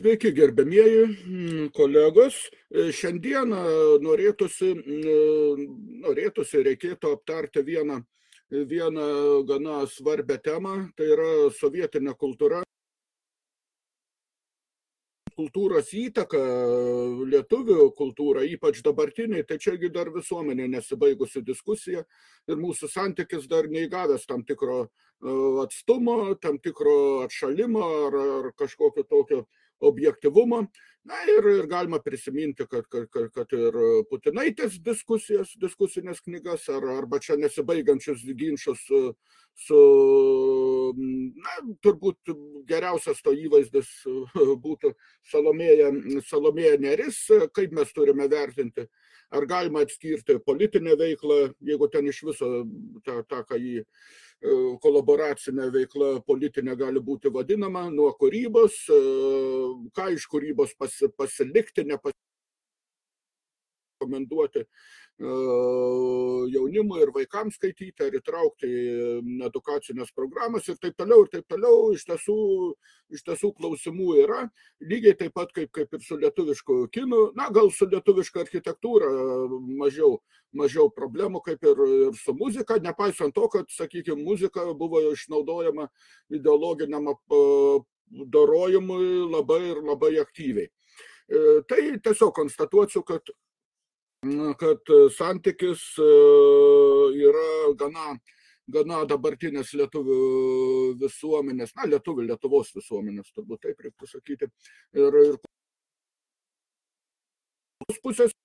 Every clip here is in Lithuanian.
Sveiki, gerbėmieji mm, kolegos. E, šiandieną norėtųsi, mm, norėtųsi reikėtų aptarti vieną, vieną gana svarbę temą, tai yra sovietinė kultūra. Kultūros įtaka lietuvių kultūra, ypač dabartiniai, tai čiagi dar visuomenė nesibaigusi diskusija ir mūsų santykis dar neįgavęs tam tikro e, atstumo, tam tikro atšalimo ar, ar kažkokio tokio objektivumo. Na ir, ir galima prisiminti, kad, kad, kad, kad ir Putinaitės diskusijas, diskusinės knygas, ar, arba čia nesibaigiančius ginčius su, su na, turbūt geriausias to įvaizdis būtų Salomėja, Salomėja Neris, kaip mes turime vertinti, ar galima atskirti politinę veiklą, jeigu ten iš viso tą, tą ką jį kolaboracinė veikla politinė gali būti vadinama nuo kūrybos, e, ką iš kūrybos pasilikti, nepakomenduoti jaunimui ir vaikams skaityti, ar įtraukti į edukacinės programas ir taip toliau, ir taip toliau. Iš tiesų, iš tiesų klausimų yra, lygiai taip pat kaip, kaip ir su lietuvišku kinu, na gal su lietuviška architektūra mažiau, mažiau problemų kaip ir, ir su muzika, nepaisant to, kad, sakykime, muzika buvo išnaudojama ideologiniam dorojimui labai ir labai aktyviai. E, tai tiesiog konstatuosiu, kad kad e, santykis e, yra gana, gana dabartinės lietuvių visuomenės, na, lietuvių Lietuvos visuomenės, turbūt taip reiktų sakyti. Ir, ir pusės,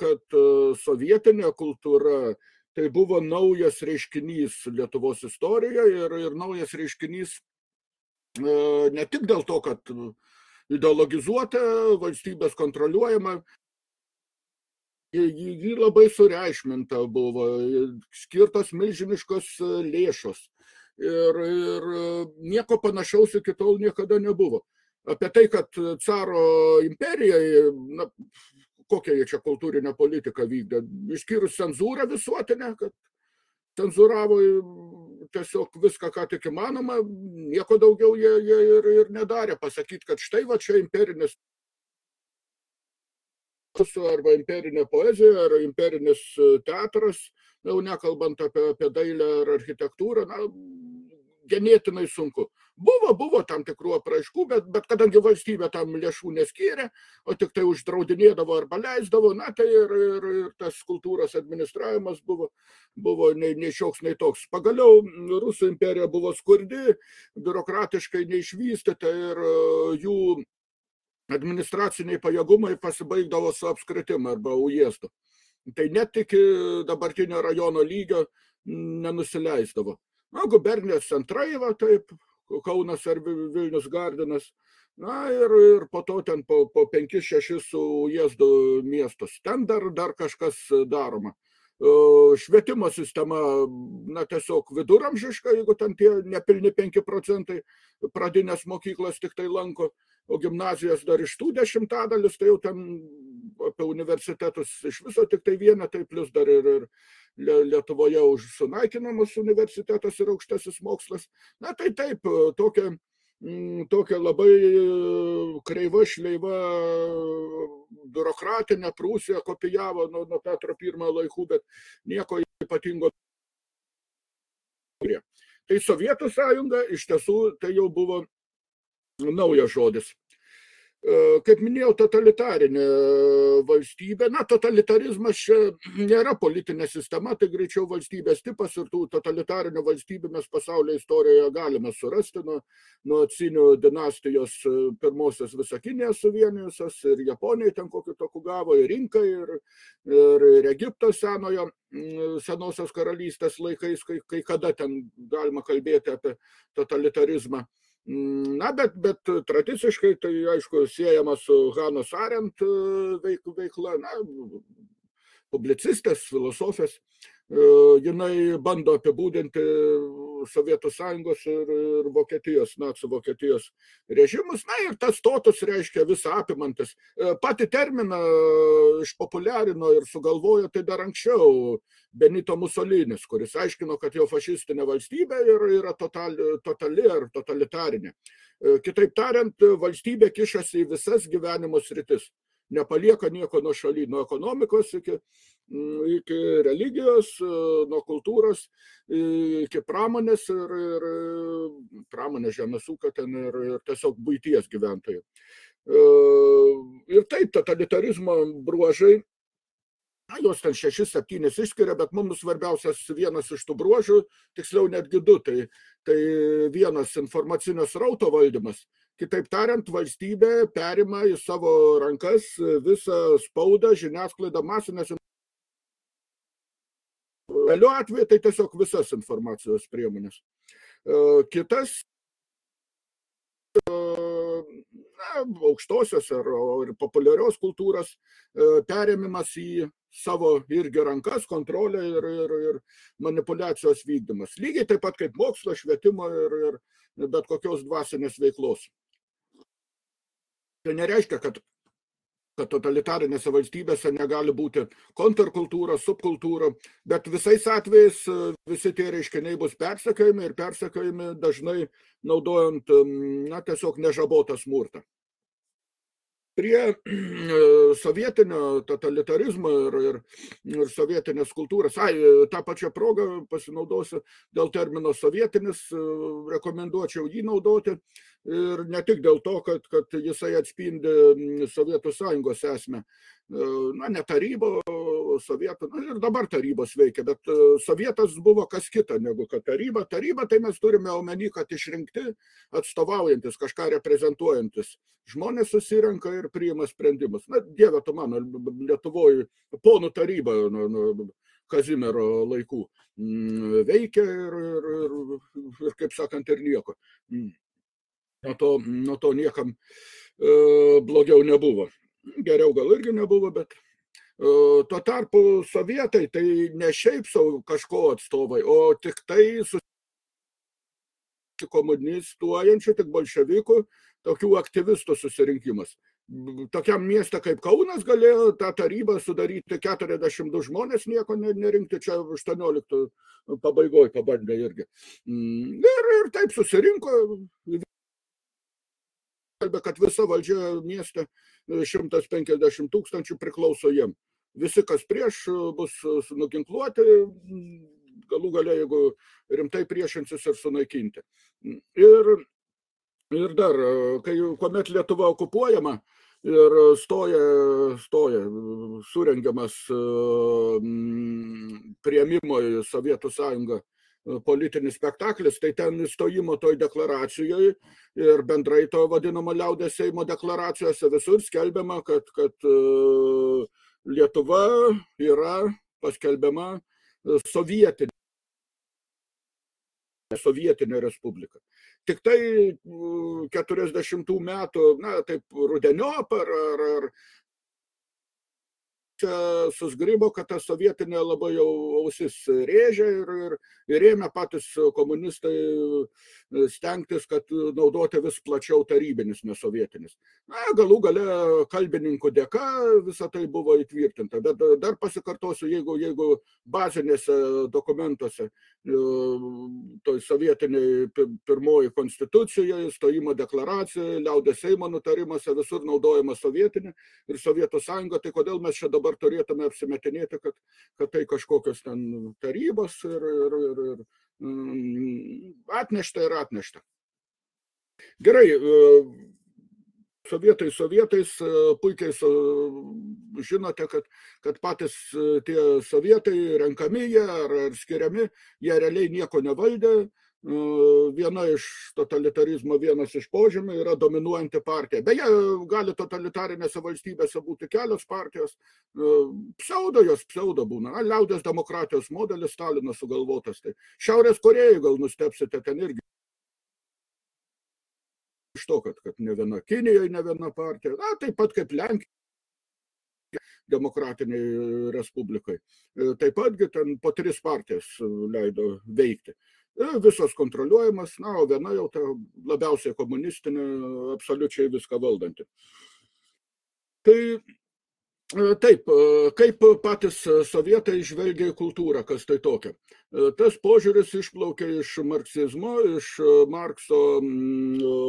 kad e, sovietinė kultūra tai buvo naujas reiškinys Lietuvos istorijoje ir, ir naujas reiškinys ne tik dėl to, kad ideologizuota, valstybės kontroliuojama, ji labai sureikšminta buvo, skirtos milžiniškos e, lėšos. Ir, ir e, nieko panašaus iki tol niekada nebuvo. Apie tai, kad caro imperijai, na, kokią jie čia kultūrinę politiką vykdė, išskyrus cenzūrą visuotinę, kad cenzūravo tiesiog viską, ką tik įmanoma, nieko daugiau jie, jie ir, ir nedarė. Pasakyti, kad štai va čia imperinis arba imperinė poezija ar imperinis e, teatras, jau nekalbant apie, apie dailę ar architektūrą, na, ganėtinai sunku. Buvo, buvo tam tikrų apraiškų, bet, bet kadangi valstybė tam lėšų neskyrė, o tik tai uždraudinėdavo arba leisdavo, na tai ir, ir, ir tas kultūros administravimas buvo, buvo nei, nei šioks, nei toks. Pagaliau Rusų imperija buvo skurdi, biurokratiškai neišvystyta ir e, jų administraciniai pajėgumai pasibaigdavo su apskritim arba ujiestu. Tai net iki dabartinio rajono lygio nenusileisdavo. Na, gubernijos centrai, va taip, Kaunas ar Vilnius Gardinas, na ir, ir po to ten po, po 5-6 su ujezdų miestus. Ten dar, dar kažkas daroma. Švietimo sistema, na tiesiog viduramžiška, jeigu ten tie nepilni 5 procentai pradinės mokyklas tik tai lanko, o gimnazijos dar iš tų dešimtadalis, tai jau ten apie universitetus iš viso tik tai vieną, tai plus dar ir, ir Lietuvoje už sunaikinamas universitetas ir aukštasis mokslas. Na tai taip, tokia, mm, tokia labai kreiva šleiva biurokratinė Prūsija kopijavo nuo, nuo Petro I laikų, bet nieko ypatingo. Tai Sovietų sąjunga iš tiesų tai jau buvo naujas žodis. Kaip minėjau, totalitarinė valstybė, na, totalitarizmas čia nėra politinė sistema, tai greičiau valstybės tipas ir tų totalitarinių valstybių mes pasaulio istorijoje galime surasti nuo, nuo Cinių dinastijos pirmosios visakinės suvienijusios ir Japonijai ten kokį tokų gavo, ir Rinkai, ir, ir, ir Egipto senojo, senosios karalystės laikais, kai, kai kada ten galima kalbėti apie totalitarizmą. Na, bet, bet tradiciškai tai, aišku, siejama su Hanos Arendt e, veik, veikla, na, publicistės, filosofės. E, jinai bando apibūdinti Sovietų sąjungos ir, ir Vokietijos, nacijų Vokietijos režimus. Na ir tas totus reiškia visą apimantis. E, Pati terminą išpopuliarino ir sugalvojo tai dar anksčiau Benito Musolinis, kuris aiškino, kad jo fašistinė valstybė yra totali, totali ar totalitarinė. Kitaip tariant, valstybė kišasi į visas gyvenimo sritis nepalieka nieko nuo šaly, nuo ekonomikos iki, iki religijos, e, nuo kultūros, iki pramonės ir, ir pramonės žemės ūkio ten ir, ir tiesiog būties gyventojų. E, ir taip, totalitarizmo bruožai Na, jos ten šešis, septynis išskiria, bet mums svarbiausias vienas iš tų bruožų, tiksliau netgi du, tai, tai vienas informacinio srauto valdymas, Kitaip tariant, valstybė perima į savo rankas visą spaudą, žiniasklaidą, masinės. Realiu atveju tai tiesiog visas informacijos priemonės. E, kitas e, na, aukštosios ir, ir populiarios kultūros e, perėmimas į savo irgi rankas, kontrolę ir, ir, ir manipulacijos vykdymas. Lygiai taip pat kaip mokslo, švietimo ir, ir bet kokios dvasinės veiklos. Tai nereiškia, kad kad totalitarinėse valstybėse negali būti kontrkultūra, subkultūra, bet visais atvejais e, visi tie reiškiniai bus persekiojami ir persekiojami dažnai naudojant na, tiesiog nežabotą smurtą prie sovietinio totalitarizmo ir, ir, ir sovietinės kultūros. Ai, tą pačią progą pasinaudosiu dėl termino sovietinis, rekomenduočiau jį naudoti ir ne tik dėl to, kad, kad jisai atspindi Sovietų sąjungos esmę. Na, ne tarybo, sovietų, na ir dabar tarybos veikia, bet sovietas buvo kas kita negu kad taryba. Taryba tai mes turime omeny, kad išrinkti, atstovaujantis, kažką reprezentuojantis. Žmonės susirenka ir priima sprendimus. Na, dieve tu mano, Lietuvoje ponų taryba nuo, nuo Kazimiero laikų mm, veikia ir, ir, ir, ir, kaip sakant, ir nieko. Nuo to, nuo to niekam e, blogiau nebuvo. Geriau gal irgi nebuvo, bet e, tuo tarpu sovietai tai ne šiaip savo kažko atstovai, o tik tai su komunistuojančių, tik bolševikų, tokių aktyvistų susirinkimas. Tokiam mieste kaip Kaunas galėjo tą tarybą sudaryti 42 žmonės, nieko nerinkti, čia 18 pabaigoje pabandė irgi. Mm, ir, ir taip susirinko, kad visa valdžia mieste 150 tūkstančių priklauso jiem. Visi, kas prieš, bus nuginkluoti, galų galia, jeigu rimtai priešinsis ir sunaikinti. Ir, ir dar, kai kuomet Lietuva okupuojama ir stoja, stoja surengiamas prieimimo į Sovietų sąjungą politinis spektaklis, tai ten įstojimo toj deklaracijoje ir bendrai to vadinamo liaudės Seimo deklaracijose visur skelbiama, kad, kad Lietuva yra paskelbiama sovietinė sovietinė respublika. Tik tai 40 metų, na, taip rudeniop ar, ar, ar čia susgrybo, kad ta sovietinė labai jau ausis rėžia ir, ir, ir ėmė patys komunistai e, stengtis, kad naudoti vis plačiau tarybinis, nesovietinis. Na, galų gale kalbininkų dėka visą tai buvo įtvirtinta. Bet dar pasikartosiu, jeigu, jeigu bazinėse dokumentuose, e, toj sovietiniai pirmoji konstitucijoje, stojimo deklaracijoje, liaudės Seimo nutarimuose visur naudojama sovietinė ir Sovietų sąjunga, tai kodėl mes čia dabar dabar turėtume apsimetinėti, kad, kad tai kažkokios ten tarybos ir, ir, ir, ir mm, atnešta ir atnešta. Gerai, e, sovietai sovietais, e, puikiai žinote, kad, kad patys e, tie sovietai renkami jie ar, ar skiriami, jie realiai nieko nevaldė, viena iš totalitarizmo vienas iš požymių yra dominuojanti partija. Beje, gali totalitarinėse valstybėse būti kelios partijos, pseudo jos pseudo būna, Na, liaudės demokratijos modelis Stalinas sugalvotas. Tai Šiaurės Korejai gal nustepsite ten irgi iš to, kad, kad ne viena Kinijoje, ne viena partija, na, taip pat kaip Lenkija demokratiniai respublikai. Taip patgi ten po tris partijas leido veikti. E, visos kontroliuojamas, na, o viena jau ta labiausiai komunistinė, absoliučiai viską valdanti. Tai Taip, kaip patys sovietai žvelgia į kultūrą, kas tai tokia. Tas požiūris išplaukia iš marksizmo, iš Markso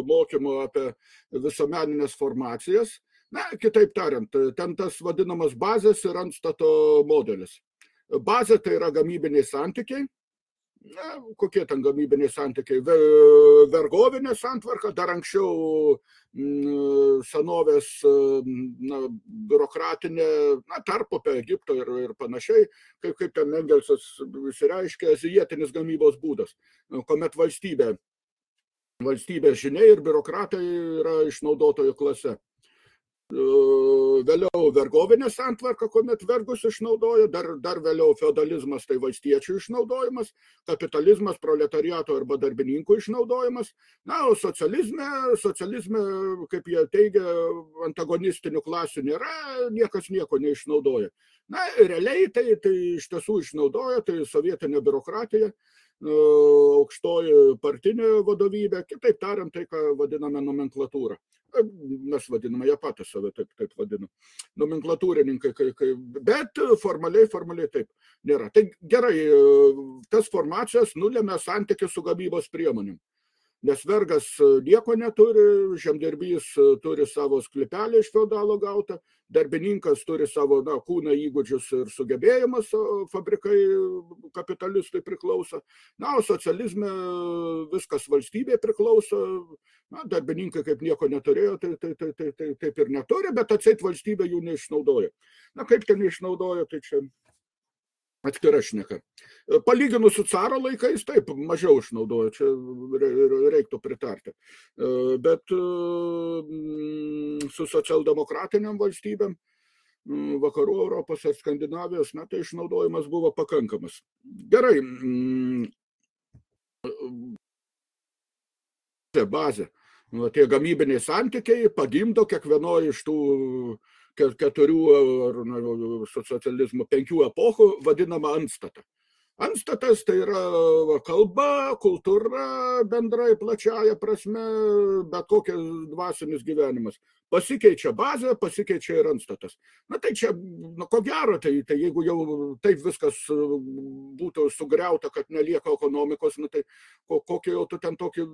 mokymo apie visuomeninės formacijas. Na, kitaip tariant, ten tas vadinamas bazės ir antstato modelis. Bazė tai yra gamybiniai santykiai, na, kokie ten gamybiniai santykiai, vergovinė santvarka, dar anksčiau mm, senovės na, biurokratinė, na, tarpupė Egipto ir, ir panašiai, kaip, kaip ten Engelsas išsireiškia, azijietinis gamybos būdas, kuomet valstybė, valstybės žiniai ir biurokratai yra išnaudotojų klase vėliau vergovinė santvarka, kuomet vergus išnaudoja, dar, dar vėliau feudalizmas tai valstiečių išnaudojimas, kapitalizmas proletariato arba darbininkų išnaudojimas, na, o socializme, socializme, kaip jie teigia, antagonistinių klasių nėra, niekas nieko neišnaudoja. Na, realiai tai, tai iš tiesų išnaudoja, tai sovietinė biurokratija, aukštoji partinė vadovybė, kitaip tariant, tai, ką vadiname nomenklatūra mes vadiname, jie patys save taip, taip vadina, nomenklatūrininkai, kai, kai, bet formaliai, formaliai taip nėra. Tai gerai, tas formacijas nulėmė santykį su gamybos priemonėm nes vergas nieko neturi, žemdirbys turi savo sklipelį iš feudalo gautą, darbininkas turi savo na, kūną įgūdžius ir sugebėjimus, fabrikai kapitalistui priklauso. Na, o socializme viskas valstybė priklauso, na, darbininkai kaip nieko neturėjo, tai, tai, tai, tai, tai taip ir neturi, bet atseit valstybė jų neišnaudoja. Na, kaip ten išnaudoja, tai čia atskira šneka. Palyginus su caro laikais, taip, mažiau išnaudoja, čia reiktų pritarti. Bet su socialdemokratiniam valstybėm, vakarų Europos ar Skandinavijos, na, tai išnaudojimas buvo pakankamas. Gerai. Bazė. Nu, tie gamybiniai santykiai pagimdo kiekvienoje iš tų uh, keturių ar socializmo penkių epochų vadinama antstata. Antstatas tai yra kalba, kultūra bendrai plačiaja prasme, bet kokias dvasinis gyvenimas. Pasikeičia bazė, pasikeičia ir antstatas. Na tai čia, na ko gero, tai, tai jeigu jau taip viskas būtų sugriauta, kad nelieka ekonomikos, na tai kokį jau tu ten tokį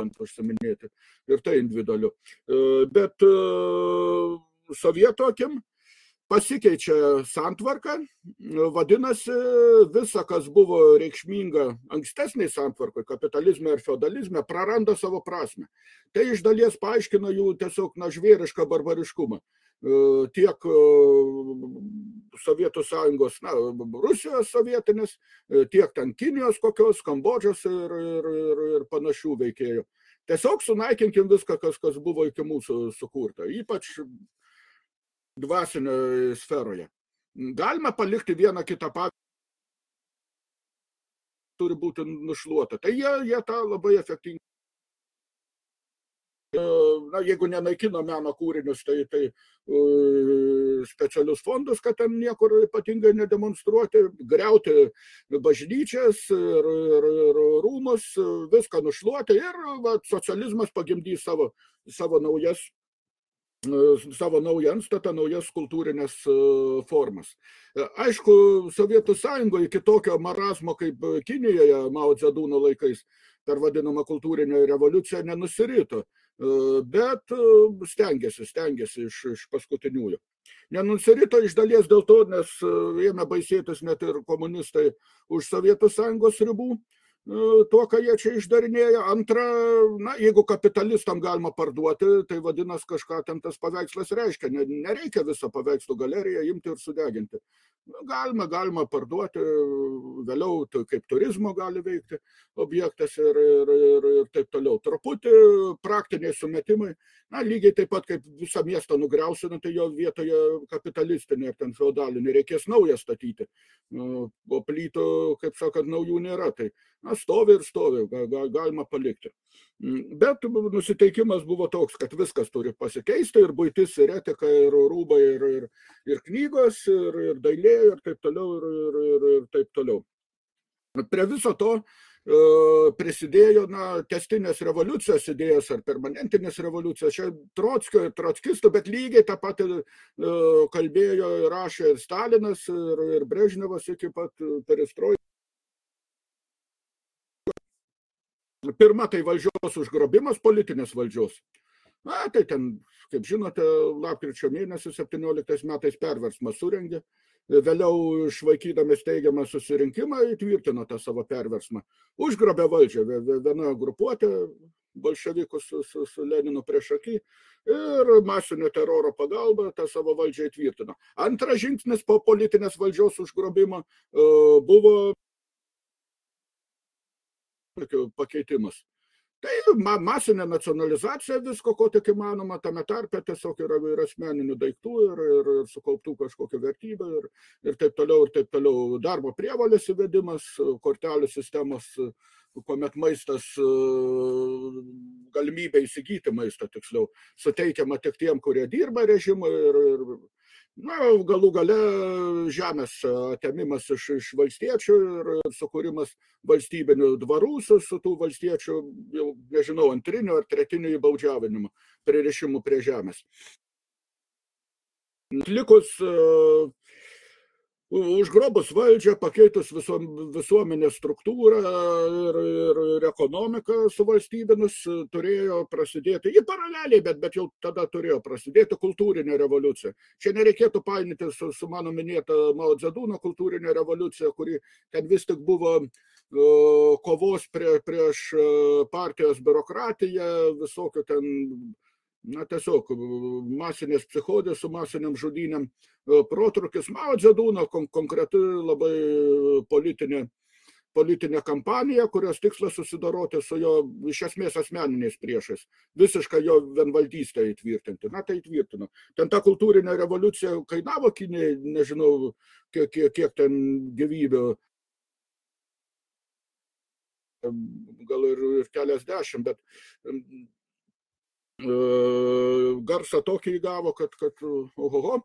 užsiminėti ir tai individualiu. E, bet e, sovietų akim pasikeičia santvarka, vadinasi, visa, kas buvo reikšminga ankstesniai santvarkai, kapitalizme ir feudalizme, praranda savo prasme. Tai iš dalies paaiškina jų tiesiog na, žvėrišką barbariškumą. E, tiek Sovietų sąjungos, na, Rusijos sovietinės, tiek ten Kinijos kokios, Kambodžos ir, ir, ir, ir panašių veikėjų. Tiesiog sunaikinkim viską, kas, kas buvo iki mūsų sukurta, ypač dvasinėje sferoje. Galima palikti vieną kitą pavyzdį, turi būti nušluota. Tai jie, jie tą labai efektyviai na, jeigu nenaikino meno kūrinius, tai, tai uh, specialius fondus, kad ten niekur ypatingai nedemonstruoti, greuti bažnyčias ir, ir, ir rūmus, viską nušluoti ir va, socializmas pagimdys savo, savo naujas savo naują antstatą, naujas kultūrinės formas. Aišku, Sovietų sąjungoje iki tokio marazmo kaip Kinijoje Mao Dzedūno laikais per vadinamą kultūrinę revoliuciją nenusirito bet stengiasi, stengiasi iš, iš paskutiniųjų. Nenusirito iš dalies dėl to, nes ėmė baisėtis net ir komunistai už Sovietų sąjungos ribų, tuo, ką jie čia išdarinėja. Antra, na, jeigu kapitalistam galima parduoti, tai vadinasi kažką ten tas paveikslas reiškia. Nereikia visą paveikslų galeriją imti ir sudeginti. Galima, galima parduoti, vėliau kaip turizmo gali veikti objektas ir, ir, ir, ir taip toliau. Truputį praktiniai sumetimai, na, lygiai taip pat kaip visą miestą nugriausina, tai jo vietoje kapitalistinė ir ten feudalinė reikės naują statyti. O plytų, kaip sakant, naujų nėra. Tai, na, stovi ir stovi, galima palikti. Bet nusiteikimas buvo toks, kad viskas turi pasikeisti ir būtis, ir etika, ir rūbai, ir, ir, ir knygos, ir, ir dailė, ir taip toliau, ir, ir, ir, ir taip toliau. Prie viso to prisidėjo na, testinės revoliucijos idėjas ar permanentinės revoliucijos. Čia Trotskio ir Trotskistų, bet lygiai tą patį kalbėjo ir rašė ir Stalinas, ir, ir Brežnevas iki pat perestrojų. Pirma, tai valdžios užgrobimas politinės valdžios. Na, tai ten, kaip žinote, lapkričio mėnesį 17 metais perversmas surengė, vėliau išvaikydami steigiamą susirinkimą įtvirtino tą savo perversmą. Užgrobė valdžią viena grupuotė, bolševikus su, su, su Leninu prieš akį ir masinio teroro pagalba tą savo valdžią įtvirtino. Antras žingsnis po politinės valdžios užgrobimo buvo pakeitimas. Tai masinė nacionalizacija visko, ko tik įmanoma, tame tarpe tiesiog yra ir asmeninių daiktų, ir, ir, ir sukauptų kažkokią vertybę, ir, ir taip toliau, ir taip toliau. Darbo prievalės įvedimas, kortelių sistemos, kuomet maistas, galimybė įsigyti maistą, tiksliau, suteikiama tik tiem, kurie dirba režimui ir, ir na, galų gale žemės atėmimas iš, iš valstiečių ir sukūrimas valstybinių dvarų su, su tų valstiečių, jau nežinau, antrinių ar tretinių įbaudžiavinimu, pririšimu prie žemės. Likus uh, užgrobus valdžią, pakeitus visom, visuomenės struktūrą ir, ir, ir ekonomiką suvalstybinus, turėjo prasidėti, į paraleliai, bet, bet jau tada turėjo prasidėti kultūrinė revoliucija. Čia nereikėtų painyti su, su mano minėta Mao Dzedūno kultūrinė revoliucija, kuri ten vis tik buvo kovos prie, prieš partijos biurokratiją, visokių ten na tiesiog masinės psichodės su masiniam žudynėm protrukis Mao Dzedūno kon konkreti labai politinė politinė kampanija, kurios tikslas susidoroti su jo iš esmės asmeniniais priešais, visišką jo vienvaldystę įtvirtinti. Na, tai įtvirtino. Ten ta kultūrinė revoliucija kainavo Kinijai, nežinau, kiek, kiek, kiek ten gyvybių, gal ir, ir keliasdešimt, bet garsą tokį įgavo, kad, kad ohoho,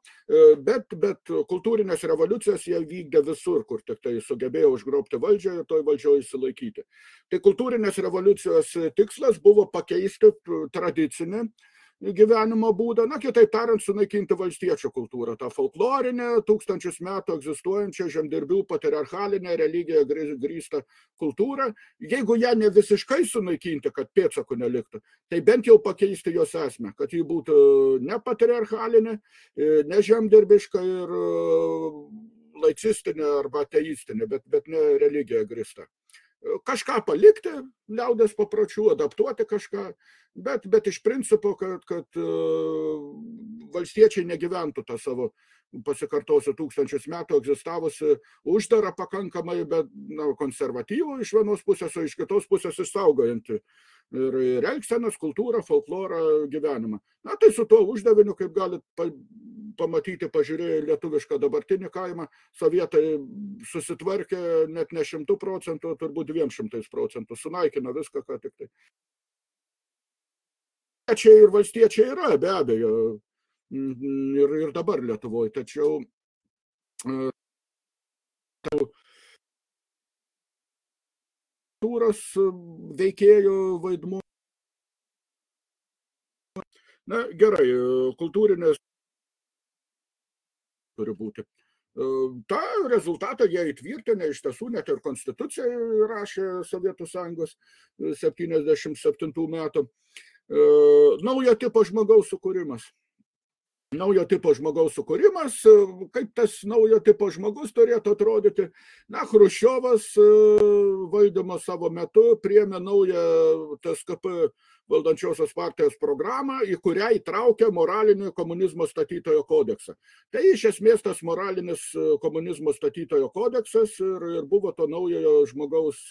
bet, bet kultūrinės revoliucijas jie vykdė visur, kur tik tai sugebėjo užgrobti valdžią ir toj valdžioje įsilaikyti. Tai kultūrinės revoliucijos tikslas buvo pakeisti tradicinę gyvenimo būdą, na kitaip tariant, sunaikinti valstiečių kultūrą, tą folklorinę, tūkstančius metų egzistuojančią žemdirbių patriarchalinę religiją grįstą kultūrą, jeigu ją ne visiškai sunaikinti, kad pėdsakų neliktų, tai bent jau pakeisti jos esmę, kad ji būtų ne patriarchalinė, ne žemdirbiška ir laicistinė arba ateistinė, bet, bet ne religija grįsta kažką palikti liaudės papročių, adaptuoti kažką, bet, bet iš principo, kad, kad valstiečiai negyventų tą savo pasikartosiu tūkstančius metų egzistavusi uždara pakankamai, bet na, konservatyvų iš vienos pusės, o iš kitos pusės išsaugojanti ir, ir elgsenas, kultūrą, folklorą, gyvenimą. Na tai su tuo uždaviniu, kaip galit pa, pamatyti, pažiūrėję lietuvišką dabartinį kaimą, sovietai susitvarkė net ne šimtų procentų, turbūt dviem šimtais procentų, sunaikino viską, ką tik tai. Čia ir valstiečiai yra, be abejo, ir, ir dabar Lietuvoje, tačiau kultūros veikėjų vaidmuo. Na gerai, kultūrinės turi būti. Ta rezultatą jie įtvirtinę, iš tiesų net ir konstituciją rašė Sovietų sąjungos 77 metų. Naujo tipo žmogaus sukūrimas naujo tipo žmogaus sukūrimas, kaip tas naujo tipo žmogus turėtų atrodyti. Na, Hruščiovas valdymo savo metu priemė naują TSKP valdančiosios partijos programą, į kurią įtraukė moralinį komunizmo statytojo kodeksą. Tai iš esmės tas moralinis komunizmo statytojo kodeksas ir, ir buvo to naujojo žmogaus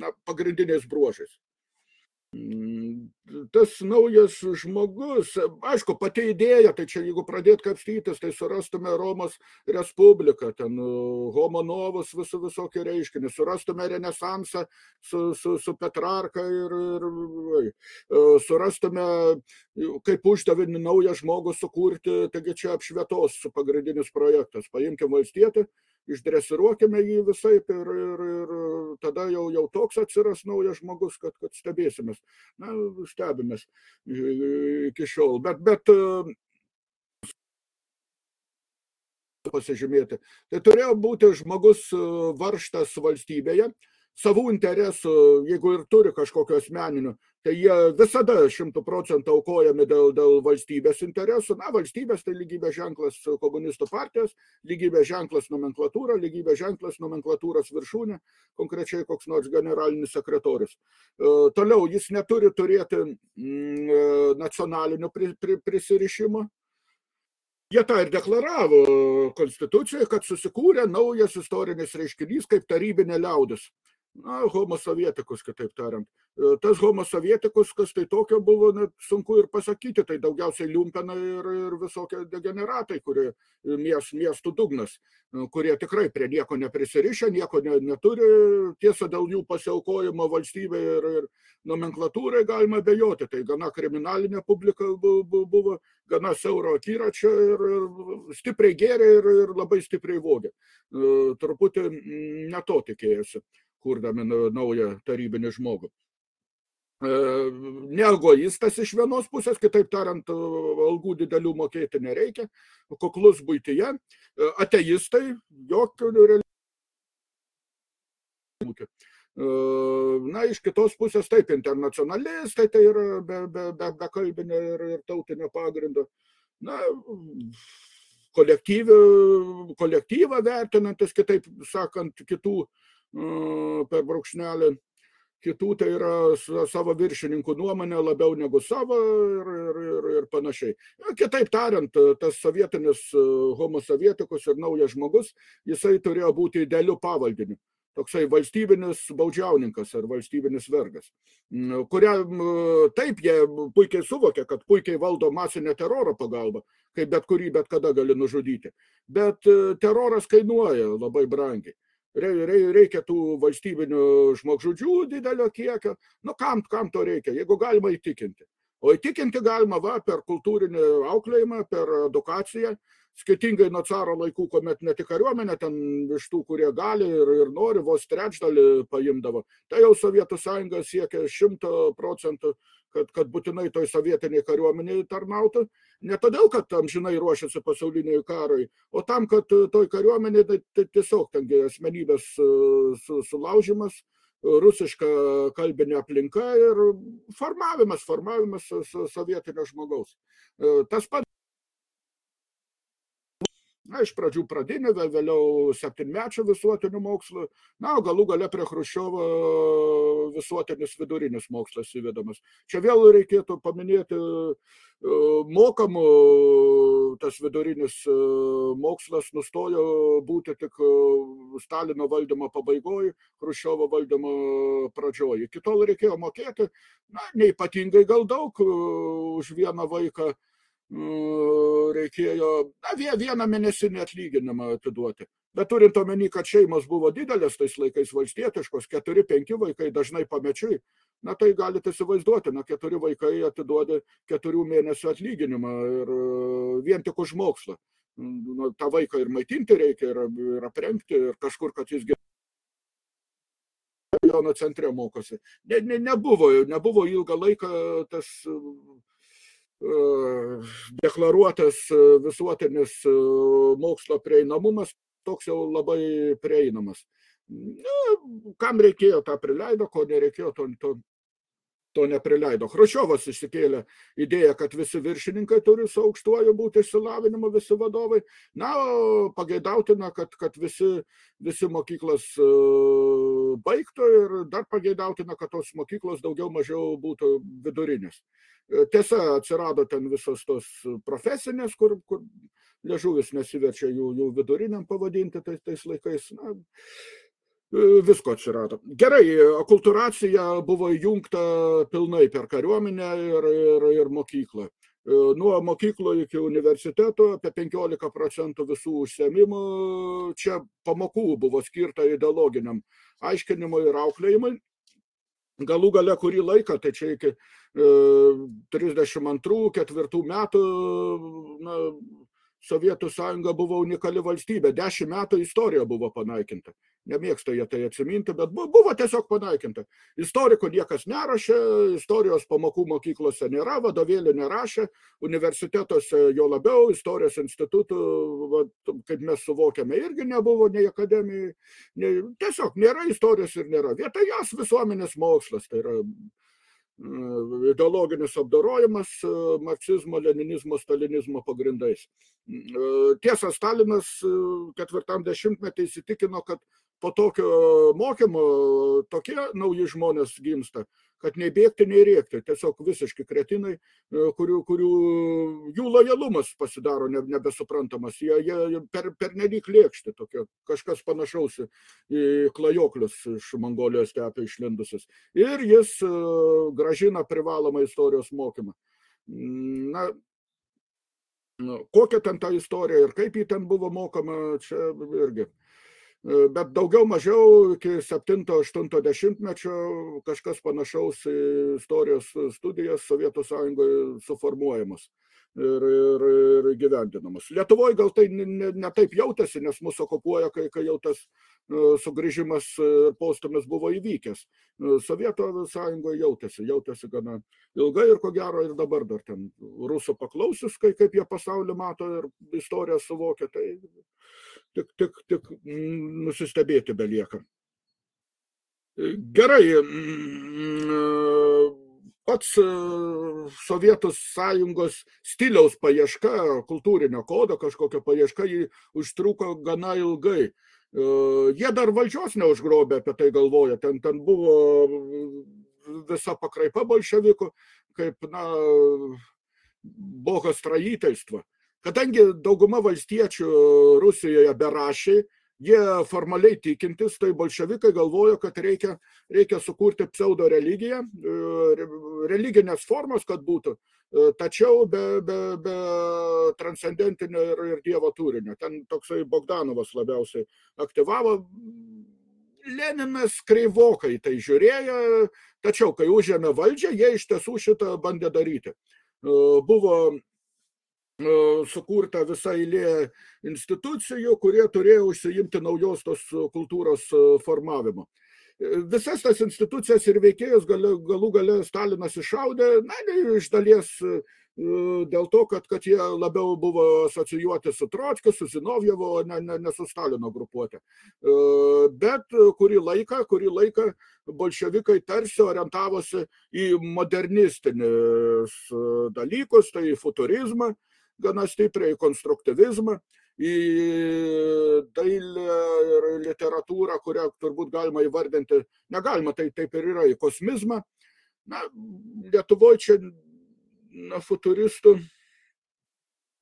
na, pagrindiniais bruožais tas naujas žmogus, aišku, pati idėja, tai čia jeigu pradėt kapstytis, tai surastume Romos Respubliką, ten homo novus visų visokį reiškinį, surastume renesansą su, su, su Petrarka ir, ir surastume, kaip uždavinį naują žmogų sukurti, taigi čia apšvietos pagrindinis projektas, paimkim valstietį, išdresiruokime jį visai ir, ir, ir tada jau, jau toks atsiras naujas žmogus, kad, kad stebėsimės. Na, stebimės iki šiol. Bet, bet pasižymėti. Tai turėjo būti žmogus varštas valstybėje, savų interesų, jeigu ir turi kažkokio asmeninių, tai jie visada šimtų procentų aukojami dėl, dėl valstybės interesų. Na, valstybės tai lygybės ženklas komunistų partijos, lygybės ženklas nomenklatūra, lygybės ženklas nomenklatūros viršūnė, konkrečiai koks nors generalinis sekretorius. E, toliau jis neturi turėti mm, e, nacionalinio pri, pri, prisirišimo. Jie tą ir deklaravo konstitucijoje, kad susikūrė naujas istorinis reiškinys kaip tarybinė liaudis na, homo sovietikus, kitaip tariant. E, tas homo sovietikus, kas tai tokio buvo, net sunku ir pasakyti, tai daugiausiai liumpena ir, ir visokie degeneratai, kurie mies, miestų dugnas, e, kurie tikrai prie nieko neprisirišę, nieko ne, neturi, tiesa dėl jų pasiaukojimo valstybė ir, ir nomenklatūrai galima bejoti, tai gana kriminalinė publika buvo, gana siauro akiračio ir, ir stipriai gėrė ir, ir labai stipriai vogė. E, truputį neto tikėjosi kurdami naują tarybinį žmogų. E, ne egoistas iš vienos pusės, kitaip tariant, algų didelių mokėti nereikia, kuklus būtyje, e, ateistai, jokio būti. E, na, iš kitos pusės taip, internacionalistai tai yra be, be, be, be kalbinio ir, ir tautinio pagrindo. Na, kolektyvą vertinantis, kitaip sakant, kitų uh, per brūkšnelį. Kitų tai yra savo viršininkų nuomonė labiau negu savo ir, ir, ir, ir panašiai. Kitaip tariant, tas sovietinis homo sovietikus ir naujas žmogus, jisai turėjo būti idealiu pavaldiniu toksai valstybinis baudžiauninkas ar valstybinis vergas, kuria taip jie puikiai suvokia, kad puikiai valdo masinę teroro pagalbą, kaip bet kurį bet kada gali nužudyti. Bet teroras kainuoja labai brangiai reikia tų valstybinių žmogžudžių didelio kiekio. Nu, kam, kam to reikia, jeigu galima įtikinti. O įtikinti galima va, per kultūrinį auklėjimą, per edukaciją, skirtingai nuo caro laikų, kuomet ne tik kariuomenė ten iš tų, kurie gali ir, ir nori, vos trečdalį paimdavo. Tai jau Sovietų sąjunga siekia šimto procentų kad, kad būtinai toj sovietiniai kariuomeniai tarnautų. Ne todėl, kad amžinai ruošiasi pasauliniai karui, o tam, kad toj kariuomeniai tai, tai tiesiog tengi asmenybės e, su, sulaužimas, rusiška kalbinė aplinka ir formavimas, formavimas sovietinio žmogaus. E, tas pats na, iš pradžių pradinį, vėliau septynmečio visuotinių mokslų, na, o galų gale prie Hruščiovo visuotinis vidurinis mokslas įvedamas. Čia vėl reikėtų paminėti e, mokamų, tas vidurinis e, mokslas nustojo būti tik e, Stalino valdymo pabaigoje, Hruščiovo valdymo pradžioje. Iki tol reikėjo mokėti, na, neipatingai gal daug už vieną vaiką reikėjo na, vieną mėnesinį atlyginimą atiduoti. Bet turint omeny, kad šeimos buvo didelės tais laikais valstietiškos, keturi, penki vaikai dažnai pamečiui, na tai galite įsivaizduoti, na keturi vaikai atiduodi keturių mėnesių atlyginimą ir vien tik už mokslą. Nu, tą vaiką ir maitinti reikia, ir, ir aprengti, ir kažkur, kad jis rajono centre mokosi. Ne, ne, nebuvo, nebuvo ilgą laiką tas deklaruotas visuotinis mokslo prieinamumas toks jau labai prieinamas. Na, kam reikėjo, tą prileido, ko nereikėjo, to, to, to neprileido. Hruščiovas išsikėlė idėją, kad visi viršininkai turi su aukštuoju būti išsilavinimu, visi vadovai. Na, pageidautina, kad, kad visi, visi mokyklas baigtų ir dar pageidautina, kad tos mokyklos daugiau mažiau būtų vidurinės. Tiesa, atsirado ten visos tos profesinės, kur, kur liežuvis nesiverčia jų, jų viduriniam pavadinti tais, tais laikais. Na, visko atsirado. Gerai, akulturacija buvo įjungta pilnai per kariuomenę ir, ir, ir mokyklą. Nuo mokyklo iki universiteto apie 15 procentų visų užsiemimų čia pamokų buvo skirta ideologiniam aiškinimui ir auklėjimui galų gale kurį laiką, tai čia iki 32-4 metų na, Sovietų sąjunga buvo unikali valstybė, dešimt metų istorija buvo panaikinta. Nemėgsta jie tai atsiminti, bet buvo tiesiog panaikinta. Istoriko niekas nerašė, istorijos pamokų mokyklose nėra, vadovėlį nerašė, universitetuose jo labiau, istorijos institutų, va, kaip mes suvokiame, irgi nebuvo nei akademijai. Nei, tiesiog nėra istorijos ir nėra. Vieta jos visuomenės mokslas, tai yra ideologinis apdorojimas marksizmo, leninizmo, stalinizmo pagrindais. Tiesa, Stalinas ketvirtam dešimtmetį įsitikino, kad po tokio mokymo tokie nauji žmonės gimsta, kad nei bėgti, nei rėkti. Tiesiog visiški kretinai, kurių, kurių jų lojalumas pasidaro ne, nebesuprantamas. Jie, jie per, per nedyk lėkšti, tokia, kažkas panašaus į klajoklius iš Mongolijos stepė išlindusius. Ir jis gražina privalomą istorijos mokymą. Na, kokia ten ta istorija ir kaip jį ten buvo mokama, čia irgi bet daugiau mažiau iki 7-8 dešimtmečio kažkas panašaus į istorijos studijas Sovietų sąjungoje suformuojamas ir, ir, ir gyvendinamas. Lietuvoje gal tai ne, ne taip jautėsi, nes mūsų okupuoja, kai, kai jau tas sugrįžimas ir postumis buvo įvykęs. Sovietų sąjungoje jautėsi, jautėsi gana ilgai ir ko gero ir dabar dar ten rusų paklausius, kai, kaip jie pasaulį mato ir istoriją suvokia, tai tik, tik, tik mm, nusistebėti belieka. Gerai, mm, pats e, Sovietų sąjungos stiliaus paieška, kultūrinio kodo kažkokio paieška, jį užtruko gana ilgai. E, jie dar valdžios neužgrobė, apie tai galvoja. Ten, ten buvo visa pakraipa bolševikų, kaip, na, bogas trajiteljstva. Kadangi dauguma valstiečių Rusijoje berašiai, jie formaliai tikintis, tai bolševikai galvojo, kad reikia, reikia sukurti pseudo religiją, e, religinės formos, kad būtų, e, tačiau be, be, be transcendentinio ir, ir dievo turinio. Ten toksai Bogdanovas labiausiai aktyvavo. Leninas kreivokai tai žiūrėjo, tačiau kai užėmė valdžią, jie iš tiesų šitą bandė daryti. E, buvo sukurta visa eilė institucijų, kurie turėjo užsiimti naujos tos kultūros formavimu. Visas tas institucijas ir veikėjus galų, galų gale Stalinas iššaudė, na, iš dalies dėl to, kad, kad jie labiau buvo asocijuoti su Trotskiu, su Zinovjevo, ne, ne, ne su Stalino grupuotė. Bet kurį laiką, kurį laiką bolševikai tarsi orientavosi į modernistinius dalykus, tai futurizmą gana stipriai konstruktyvizmą, į dailę ir literatūrą, kurią turbūt galima įvardinti, negalima, tai taip ir yra, į kosmizmą. Na, Lietuvoje čia na, futuristų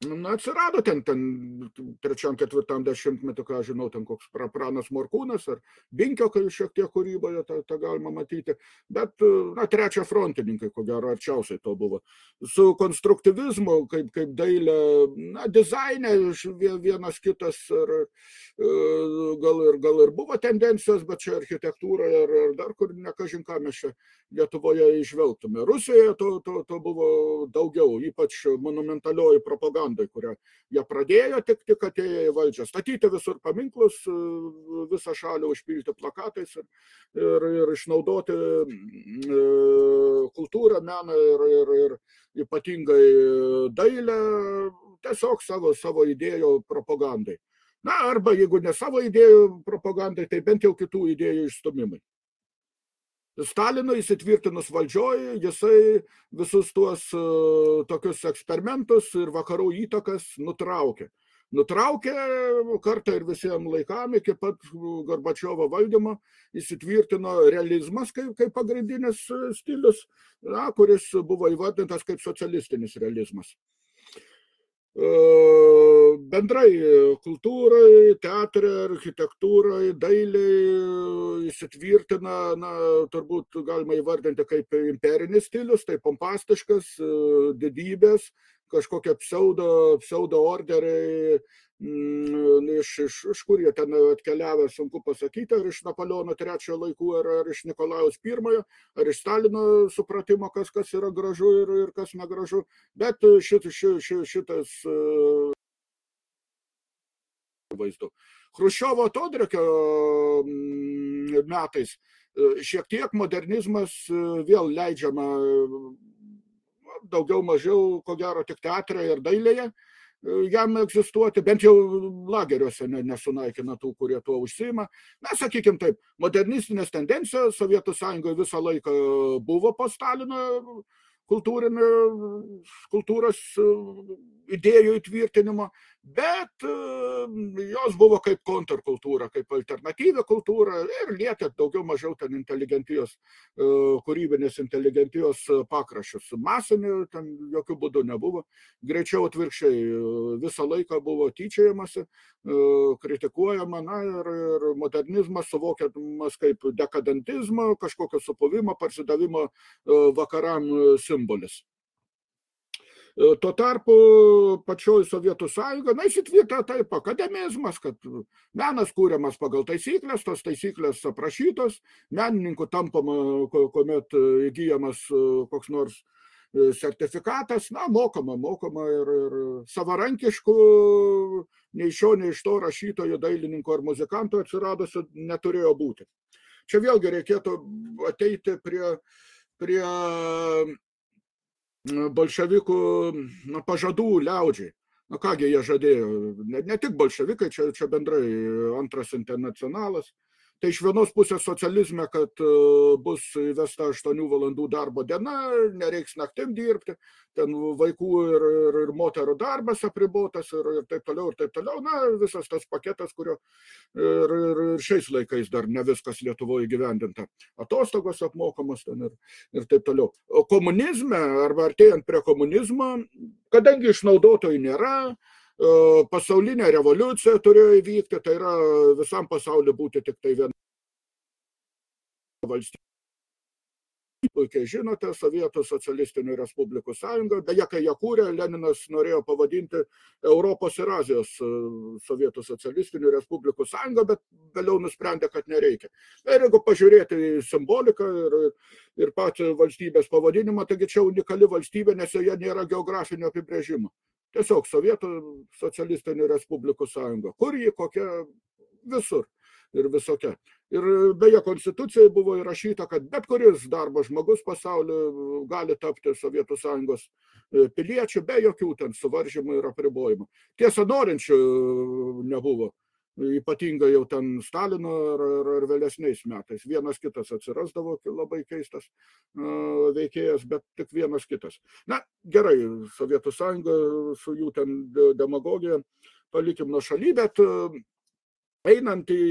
Na, atsirado ten, ten trečiam, ketvirtam dešimtmetį, ką žinau, ten koks pranas Morkūnas ar Binkio, kai šiek tiek kūryboje tą, tą galima matyti, bet, na, trečia frontininkai, ko gero, arčiausiai to buvo. Su konstruktyvizmu, kaip, kaip dailė, na, dizainė, vienas kitas, ir, e, gal, ir, gal ir buvo tendencijos, bet čia architektūra ir, ir dar kur, nekažin ką mes čia Lietuvoje išvelgtume. Rusijoje to, to, to buvo daugiau, ypač monumentalioji propaganda fondai, kurią jie pradėjo tik, tik atėję į valdžią. Statyti visur paminklus, visą šalį užpilti plakatais ir, ir, ir išnaudoti kultūrą, meną ir, ir, ir ypatingai dailę tiesiog savo, savo idėjų propagandai. Na, arba jeigu ne savo idėjų propagandai, tai bent jau kitų idėjų išstumimai. Stalinui įsitvirtinus valdžioje, jisai visus tuos uh, tokius eksperimentus ir vakarų įtakas nutraukė. Nutraukė kartą ir visiems laikam iki pat Gorbačiovo valdymo įsitvirtino realizmas kaip, kaip pagrindinis stilius, na, kuris buvo įvardintas kaip socialistinis realizmas. Bendrai kultūrai, teatrai, architektūrai, dailiai įsitvirtina, na, turbūt galima įvardinti kaip imperinis stilius, tai pompastiškas, didybės, kažkokie pseudo, pseudo orderiai, iš, iš, iš kur jie ten atkeliavę, sunku pasakyti, ar iš Napoleono trečiojo laikų, ar, ar iš Nikolaus pirmojo, ar iš Stalino supratimo, kas, kas yra gražu ir, ir kas negražu. Bet šit, šit, šit, šitas vaizdu. Hruščiovo atodrekio mm, metais šiek tiek modernizmas vėl leidžiama daugiau mažiau, ko gero, tik teatre ir dailėje jam egzistuoti, bent jau lageriuose nesunaikina tų, kurie tuo užsima. Na, sakykime taip, modernistinės tendencijos Sovietų sąjungoje visą laiką buvo po Stalino kultūros idėjų įtvirtinimo, bet jos buvo kaip kontrkultūra, kaip alternatyvė kultūra ir lietė daugiau mažiau ten inteligentijos, kūrybinės inteligentijos pakraščius. Masinių ten jokių būdų nebuvo, greičiau atvirkščiai visą laiką buvo tyčiajamasi, kritikuojama, na ir, ir modernizmas suvokiamas kaip dekadentizmo, kažkokio supuvimo, parsidavimo vakaram simbolis. Tuo tarpu pačioj Sovietų sąjunga, na, įsitvirta taip akademizmas, kad menas kūriamas pagal taisyklės, tos taisyklės aprašytos, menininkų tampama, kuomet įgyjamas koks nors sertifikatas, na, mokama, mokama ir, ir savarankiškų, nei šio, nei iš to rašytojo, dailininko ar muzikanto atsiradusio neturėjo būti. Čia vėlgi reikėtų ateiti prie, prie bolševikų na, pažadų liaudžiai. Na kągi jie žadėjo, ne, ne tik bolševikai, čia, čia bendrai antras internacionalas, Tai iš vienos pusės socializme, kad bus įvesta 8 valandų darbo diena, nereiks naktim dirbti, ten vaikų ir, ir, ir moterų darbas apribotas ir, ir taip toliau, ir taip toliau. Na, visas tas paketas, kurio ir, ir, ir šiais laikais dar ne viskas Lietuvoje įgyvendinta. Atostogos apmokamos ten ir, ir taip toliau. O komunizme, arba artėjant prie komunizmo, kadangi išnaudotojų nėra, pasaulinė revoliucija turėjo įvykti, tai yra visam pasauliu būti tik tai viena valstybė. Puikiai žinote, Sovietų socialistinių respublikų sąjunga, beje, kai ją kūrė, Leninas norėjo pavadinti Europos ir Azijos Sovietų socialistinių respublikų sąjungą, bet vėliau nusprendė, kad nereikia. Ir jeigu pažiūrėti simboliką ir, ir patį valstybės pavadinimą, taigi čia unikali valstybė, nes joje nėra geografinio apibrėžimo. Tiesiog Sovietų socialistinių respublikų sąjunga. Kur ji, kokia, visur ir visokia. Ir beje, konstitucijai buvo įrašyta, kad bet kuris darbo žmogus pasaulyje gali tapti Sovietų sąjungos piliečių be jokių ten suvaržymų ir apribojimų. Tiesa, norinčių nebuvo ypatingai jau ten Stalino ar, ar, ar vėlesniais metais. Vienas kitas atsirasdavo, labai keistas veikėjas, bet tik vienas kitas. Na, gerai, Sovietų sąjunga su jų ten demagogija palikim nuo šaly, bet einant į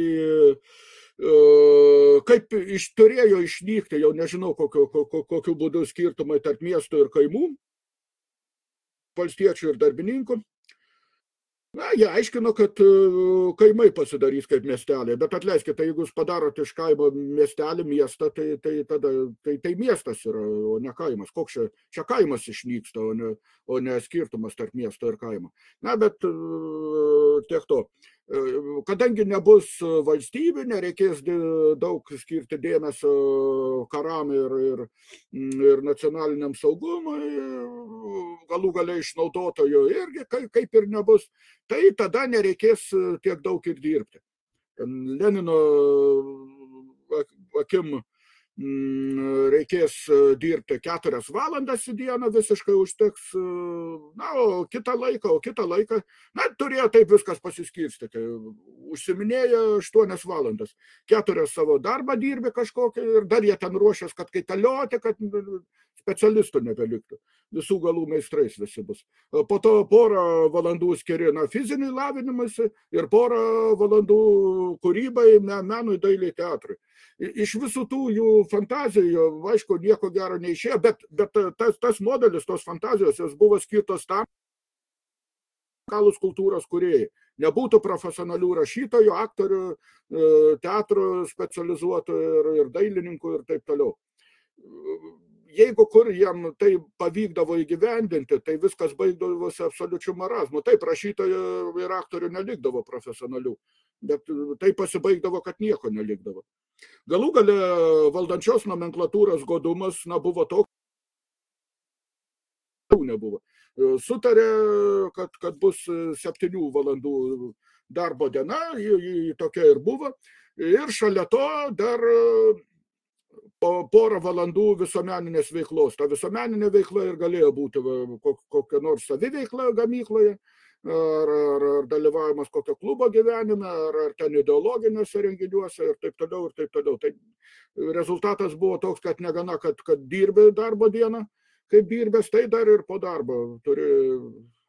kaip iš, turėjo išnykti, jau nežinau kokiu, kokiu, kokiu būdu skirtumai tarp miestų ir kaimų, valstiečių ir darbininkų. Na, jie aiškino, kad kaimai pasidarys kaip miesteliai, bet atleiskite, tai jeigu jūs padarote iš kaimo miestelį, miestą, tai, tai tada tai, tai miestas yra, o ne kaimas. Koks čia, čia kaimas išnyksta, o ne, o ne skirtumas tarp miesto ir kaimo. Na, bet tiek to. Kadangi nebus valstybių, nereikės daug skirti dėmesio karam ir, ir, ir nacionaliniam saugumui, galų galiai išnaudotojų irgi kaip ir nebus, tai tada nereikės tiek daug ir dirbti. Lenino akim reikės dirbti keturias valandas į dieną, visiškai užteks, na, o kitą laiką, o kitą laiką, na, turėjo taip viskas pasiskirstyti. Užsiminėjo aštuonias valandas, keturias savo darbą dirbi kažkokį ir dar jie ten ruošias, kad kaitalioti, kad specialistų nebeliktų. Visų galų meistrais visi bus. Po to porą valandų skiri na, fizinį lavinimuose ir porą valandų kūrybai, menui, dailiai teatrui. Iš visų tų jų fantazijų, aišku, nieko gero neišėjo, bet, bet tas, tas modelis, tos fantazijos, jos buvo skirtos tam, kalus kultūros kuriejai. Nebūtų profesionalių rašytojų, aktorių, teatrų specializuotų ir, ir dailininkų ir taip toliau jeigu kur jam tai pavykdavo įgyvendinti, tai viskas baigdavosi absoliučiu marazmu. Taip, rašytojų ir aktorių nelikdavo profesionalių, bet tai pasibaigdavo, kad nieko nelikdavo. Galų gale valdančios nomenklatūros godumas na, buvo toks, nebuvo. Sutarė, kad, kad bus septynių valandų darbo diena, tokia ir buvo. Ir šalia to dar porą valandų visuomeninės veiklos. Ta visuomeninė veikla ir galėjo būti kokia nors saviveikla gamykloje, ar, ar, ar dalyvavimas kokio klubo gyvenime, ar, ar ten ideologiniuose renginiuose ir taip toliau, ir taip toliau. Tai rezultatas buvo toks, kad negana, kad, kad dirbi darbo dieną, kaip dirbęs, tai dar ir po darbo turi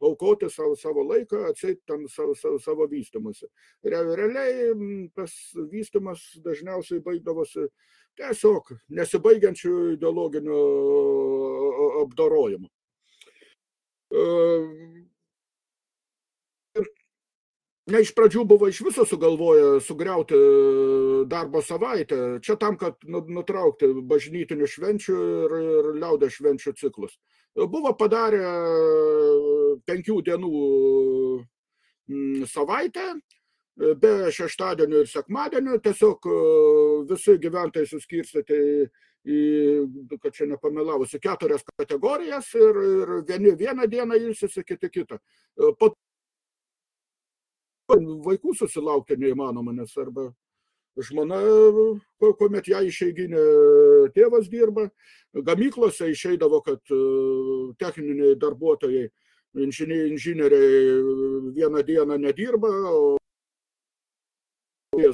aukoti savo, savo laiką, atseit tam savo, savo, savo vystimusi. Re, realiai tas vystimas dažniausiai baigdavosi tiesiog nesibaigiančių ideologinių apdorojimų. Ne iš pradžių buvo iš viso sugalvoję sugriauti darbo savaitę, čia tam, kad nu, nutraukti bažnytinių švenčių ir, ir liaudės švenčių ciklus. Buvo padarę penkių dienų savaitę, be šeštadienio ir sekmadienio, tiesiog visi gyventojai suskirstyti į, kad čia nepamelavusi, keturias kategorijas ir, ir vieni vieną dieną ilsisi, kiti kitą. Po vaikų susilaukti neįmanoma, nes arba žmona, kuomet ją išeiginė tėvas dirba, gamyklose išeidavo, kad techniniai darbuotojai, inžinieriai vieną dieną nedirba, o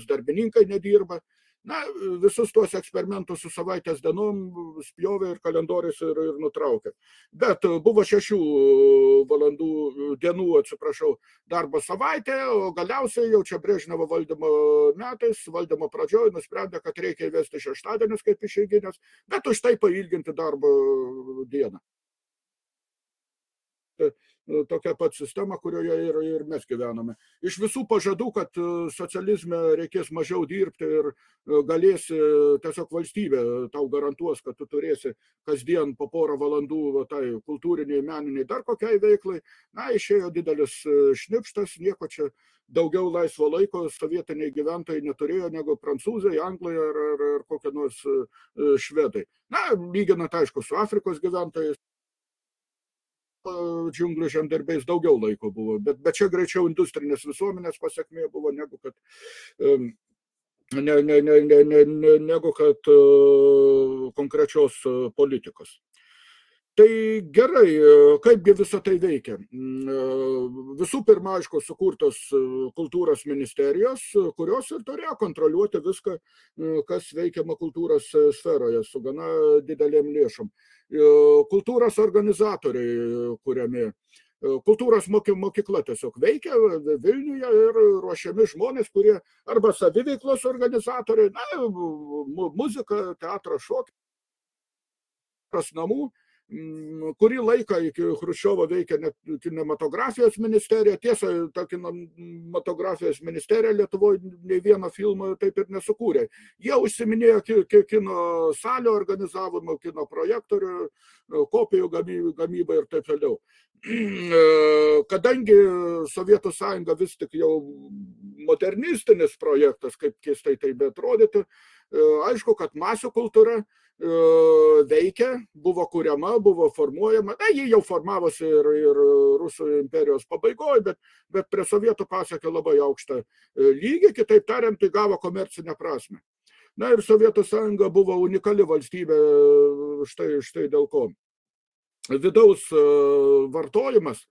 darbininkai nedirba. Na, visus tuos eksperimentus su savaitės dienom spjovė ir kalendorius ir, ir nutraukė. Bet buvo šešių valandų dienų, atsiprašau, darbo savaitė, o galiausiai jau čia Brežnevo valdymo metais, valdymo pradžioje nusprendė, kad reikia įvesti šeštadienius kaip išeiginės, bet už tai pailginti darbo dieną tokia pat sistema, kurioje ir, ir mes gyvename. Iš visų pažadų, kad socializme reikės mažiau dirbti ir galėsi, tiesiog valstybė tau garantuos, kad tu turėsi kasdien po porą valandų va, tai kultūriniai, meniniai, dar kokiai veiklai, na, išėjo didelis šnipštas, nieko čia daugiau laisvo laiko sovietiniai gyventojai neturėjo negu prancūzai, anglai ar, ar, ar kokie nors švedai. Na, lyginant, aišku, su Afrikos gyventojais džiunglių žemdirbiais daugiau laiko buvo, bet, bet čia greičiau industrinės visuomenės pasiekmė buvo negu kad, ne, ne, ne, ne, ne, negu kad konkrečios politikos. Tai gerai, kaipgi visą tai veikia? Visų pirma, aišku, sukurtos kultūros ministerijos, kurios ir turėjo kontroliuoti viską, kas veikiama kultūros sferoje su gana didelėm lėšom kultūros organizatoriai kuriami. Kultūros mokykla tiesiog veikia Vilniuje ir ruošiami žmonės, kurie arba saviveiklos organizatoriai, na, muzika, teatras, šokis, namų, kurį laiką iki Hruščiovo veikia net kinematografijos ministerija. Tiesa, ta kinematografijos ministerija Lietuvoje nei vieno filmo taip ir nesukūrė. Jie užsiminėjo kino salio organizavimu, kino projektorių, kopijų gamybą ir taip toliau. Kadangi Sovietų sąjunga vis tik jau modernistinis projektas, kaip keistai tai betrodytų, aišku, kad masių kultūra veikia, buvo kuriama, buvo formuojama, na, ji jau formavosi ir, ir Rusų imperijos pabaigoje, bet, bet prie sovietų pasiekė labai aukštą lygį, kitaip tariant, tai gavo komercinę prasme. Na ir Sovietų sąjunga buvo unikali valstybė štai, štai dėl ko. Vidaus vartojimas,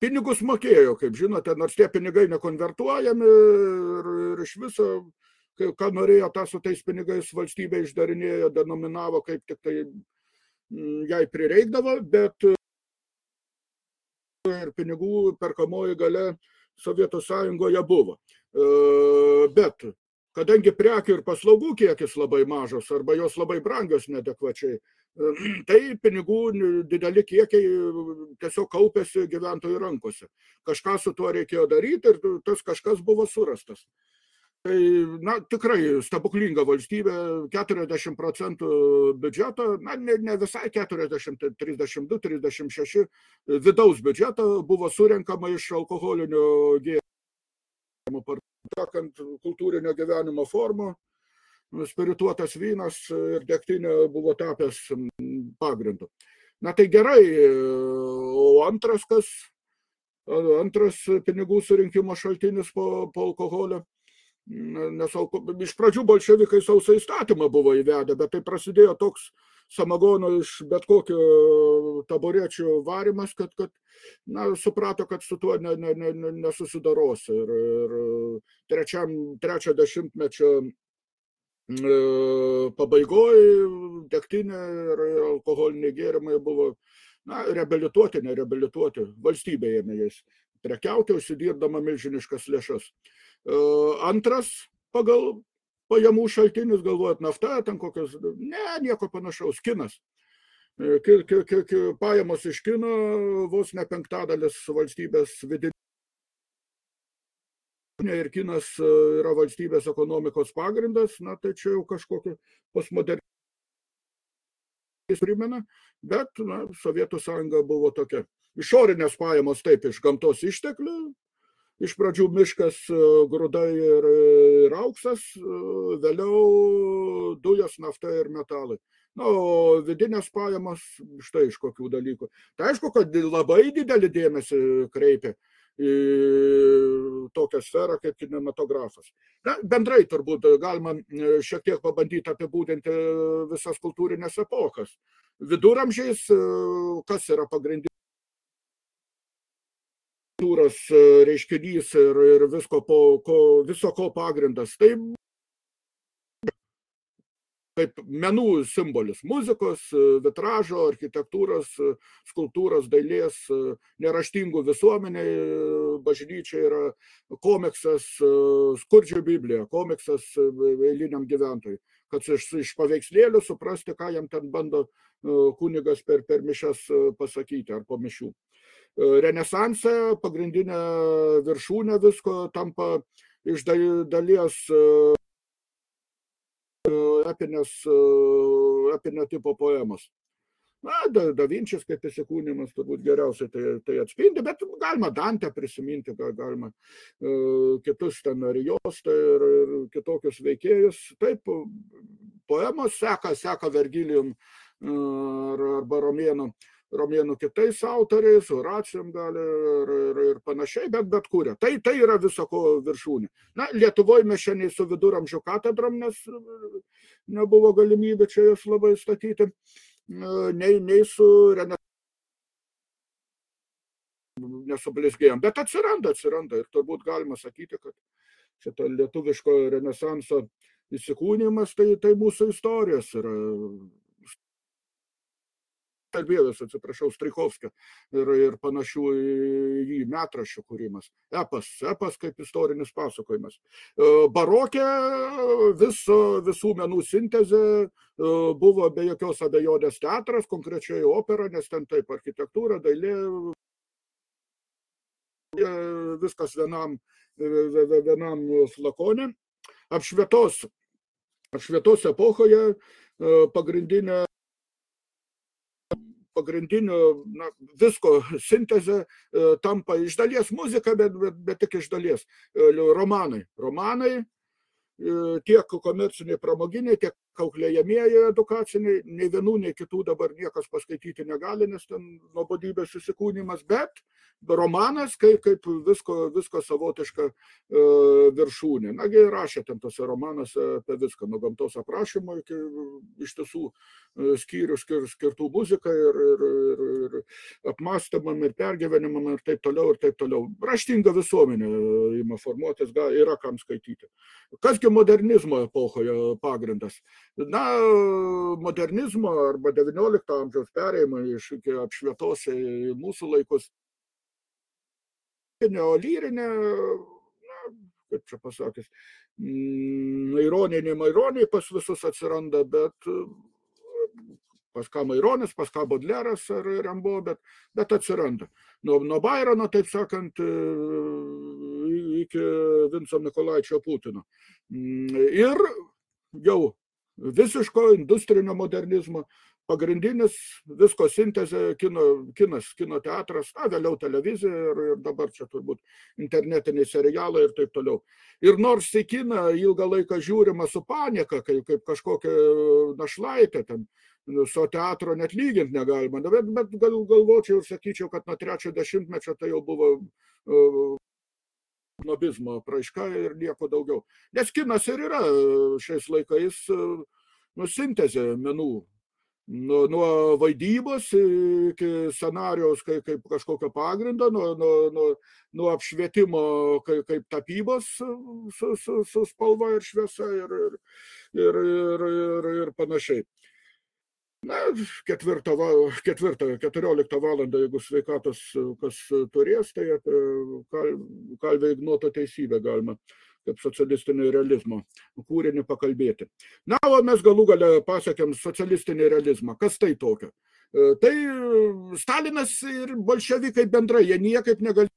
pinigus mokėjo, kaip žinote, nors tie pinigai nekonvertuojami ir, ir iš viso ką norėjo, tą su tais pinigais valstybė išdarinėjo, denominavo, kaip tik tai jai prireikdavo, bet ir pinigų perkamoji gale Sovietų sąjungoje buvo. Bet kadangi prekių ir paslaugų kiekis labai mažas arba jos labai brangios nedekvačiai, tai pinigų dideli kiekiai tiesiog kaupėsi gyventojų rankose. Kažką su tuo reikėjo daryti ir tas kažkas buvo surastas. Tai, na, tikrai stebuklinga valstybė, 40 procentų biudžeto, na, ne, ne visai 40, 32, 36 vidaus biudžeto buvo surenkama iš alkoholinio gėrimo, partakant kultūrinio gyvenimo formų, spirituotas vynas ir degtinė buvo tapęs pagrindu. Na tai gerai, o antras kas antras pinigų surinkimo šaltinis po, po alkoholio. Nes iš pradžių bolševikai sausą įstatymą buvo įvedę, bet tai prasidėjo toks samagono iš bet kokio taburečių varimas, kad, kad na, suprato, kad su tuo ne, ne, ne, nesusidaros. Ir, ir trečiam, trečio dešimtmečio e, pabaigoje degtinė ir alkoholiniai gėrimai buvo na, reabilituoti, nereabilituoti. Valstybė ėmė jais prekiauti, užsidirbdama milžiniškas lėšas. E, antras pagal pajamų šaltinis, galvojat nafta, ten kokios, ne, nieko panašaus, kinas. E, pajamos iš kino vos ne penktadalis valstybės vidinė. Ir kinas e, yra valstybės ekonomikos pagrindas, na tai čia jau kažkokia postmodernė primena, bet na, Sovietų sąjunga buvo tokia. Išorinės pajamos taip iš gamtos išteklių, iš pradžių miškas, e, grūdai ir, ir auksas, e, vėliau dujas, nafta ir metalai. Na, o vidinės pajamos štai iš kokių dalykų. Tai aišku, kad labai didelį dėmesį kreipia į tokią sferą kaip kinematografas. Na, bendrai turbūt galima e, šiek tiek pabandyti apibūdinti visas kultūrinės epochas. Viduramžiais, kas yra pagrindinis kultūros e, reiškinys ir, ir visko po, ko, viso ko pagrindas. Tai kaip menų simbolis - muzikos, e, vitražo, architektūros, e, skultūros, dailės, neraštingų visuomeniai, bažnyčia yra komiksas, skurdžio Biblija, komiksas eiliniam gyventojui, kad iš, iš paveikslėlių suprasti, ką jam ten bando kunigas per, per mišas pasakyti ar po mišių. Renesanse pagrindinė viršūnė visko tampa iš dalies e, epinės, e, epinio tipo poemos. Na, da, da Vinčis kaip įsikūnymas turbūt geriausiai tai, tai atspindi, bet galima Dantę prisiminti, galima uh, kitus ten Ariostą ir, ir kitokius veikėjus. Taip, poemos seka, seka Vergilijum uh, arba Romėnų. Uh, romėnų kitais autoriais, Horacijam gali ir, ir, ir panašiai, bet bet kuria. Tai, tai yra visoko viršūnė. Na, Lietuvoje mes šiandien su viduramžių katedrom, nes nebuvo galimybė čia jas labai statyti, nei, nei su renesansu nesublizgėjom, bet atsiranda, atsiranda ir turbūt galima sakyti, kad šito lietuviško renesanso įsikūnymas, tai, tai mūsų istorijos yra kalbėjęs, atsiprašau, Strichovskio ir, ir panašių į metraščių kūrimas. Epas, epas kaip istorinis pasakojimas. E, barokė viso, visų menų sintezė e, buvo be jokios abejonės teatras, konkrečiai opera, nes ten taip architektūra, dailė, e, viskas vienam, vienam flakone. Apšvietos, apšvietos epochoje pagrindinė pagrindinių na, visko sintezė e, tampa iš dalies muzika, bet, bet, bet tik iš dalies e, romanai. Romanai e, tiek komerciniai pramoginiai, tiek auklėjamieji edukaciniai, nei vienų, nei kitų dabar niekas paskaityti negali, nes ten nuobodybės susikūnymas, bet romanas kaip, kaip visko, visko savotiška e, viršūnė. Nagi rašė ten tose romanuose apie viską, nuo gamtos aprašymo iki iš tiesų e, skyrių skir, skirtų muzikai ir, ir, ir, ir apmastymam ir pergyvenimam ir taip toliau ir taip toliau. Raštinga visuomenė ima formuotis, gal, yra kam skaityti. Kasgi modernizmo epochoje pagrindas? Na, modernizmo arba XIX amžiaus perėjimą iš apšvietos į mūsų laikus. Neolyrinė, na, kaip čia pasakys, maironė, ne maironė pas visus atsiranda, bet pas ką Maironis, pas ką Bodleras ar Rembo, bet, bet atsiranda. Nuo, nuo Bairono, taip sakant, iki Vinco Mikolaičio Putino. Ir jau visiško industrinio modernizmo pagrindinis visko sintezė, kino, kinas, kino teatras, na, vėliau televizija ir, ir dabar čia turbūt internetiniai serialai ir taip toliau. Ir nors į kiną ilgą laiką žiūrima su panieka, kaip, kaip kažkokia našlaitė, ten su teatro net lyginti negalima, bet, bet gal, galvočiau ir sakyčiau, kad nuo trečio dešimtmečio tai jau buvo snobizmo praiška ir nieko daugiau. Nes kinas ir yra šiais laikais nu, sintezė menų nuo, nuo vaidybos iki scenarijaus kaip, kaip kažkokio pagrindo, nuo, nuo, nuo, nuo apšvietimo kaip, kaip tapybos su, su, su spalva ir šviesa ir, ir, ir, ir, ir, ir panašiai. Na, ketvirtą, ketvirtą, keturioliktą valandą, jeigu sveikatos kas turės, tai apie kal, kalvę ignoto teisybę galima kaip socialistinio realizmo kūrinį pakalbėti. Na, o mes galų galę pasiekėm socialistinį realizmą. Kas tai tokio? E, tai Stalinas ir bolševikai bendrai, jie niekaip negali.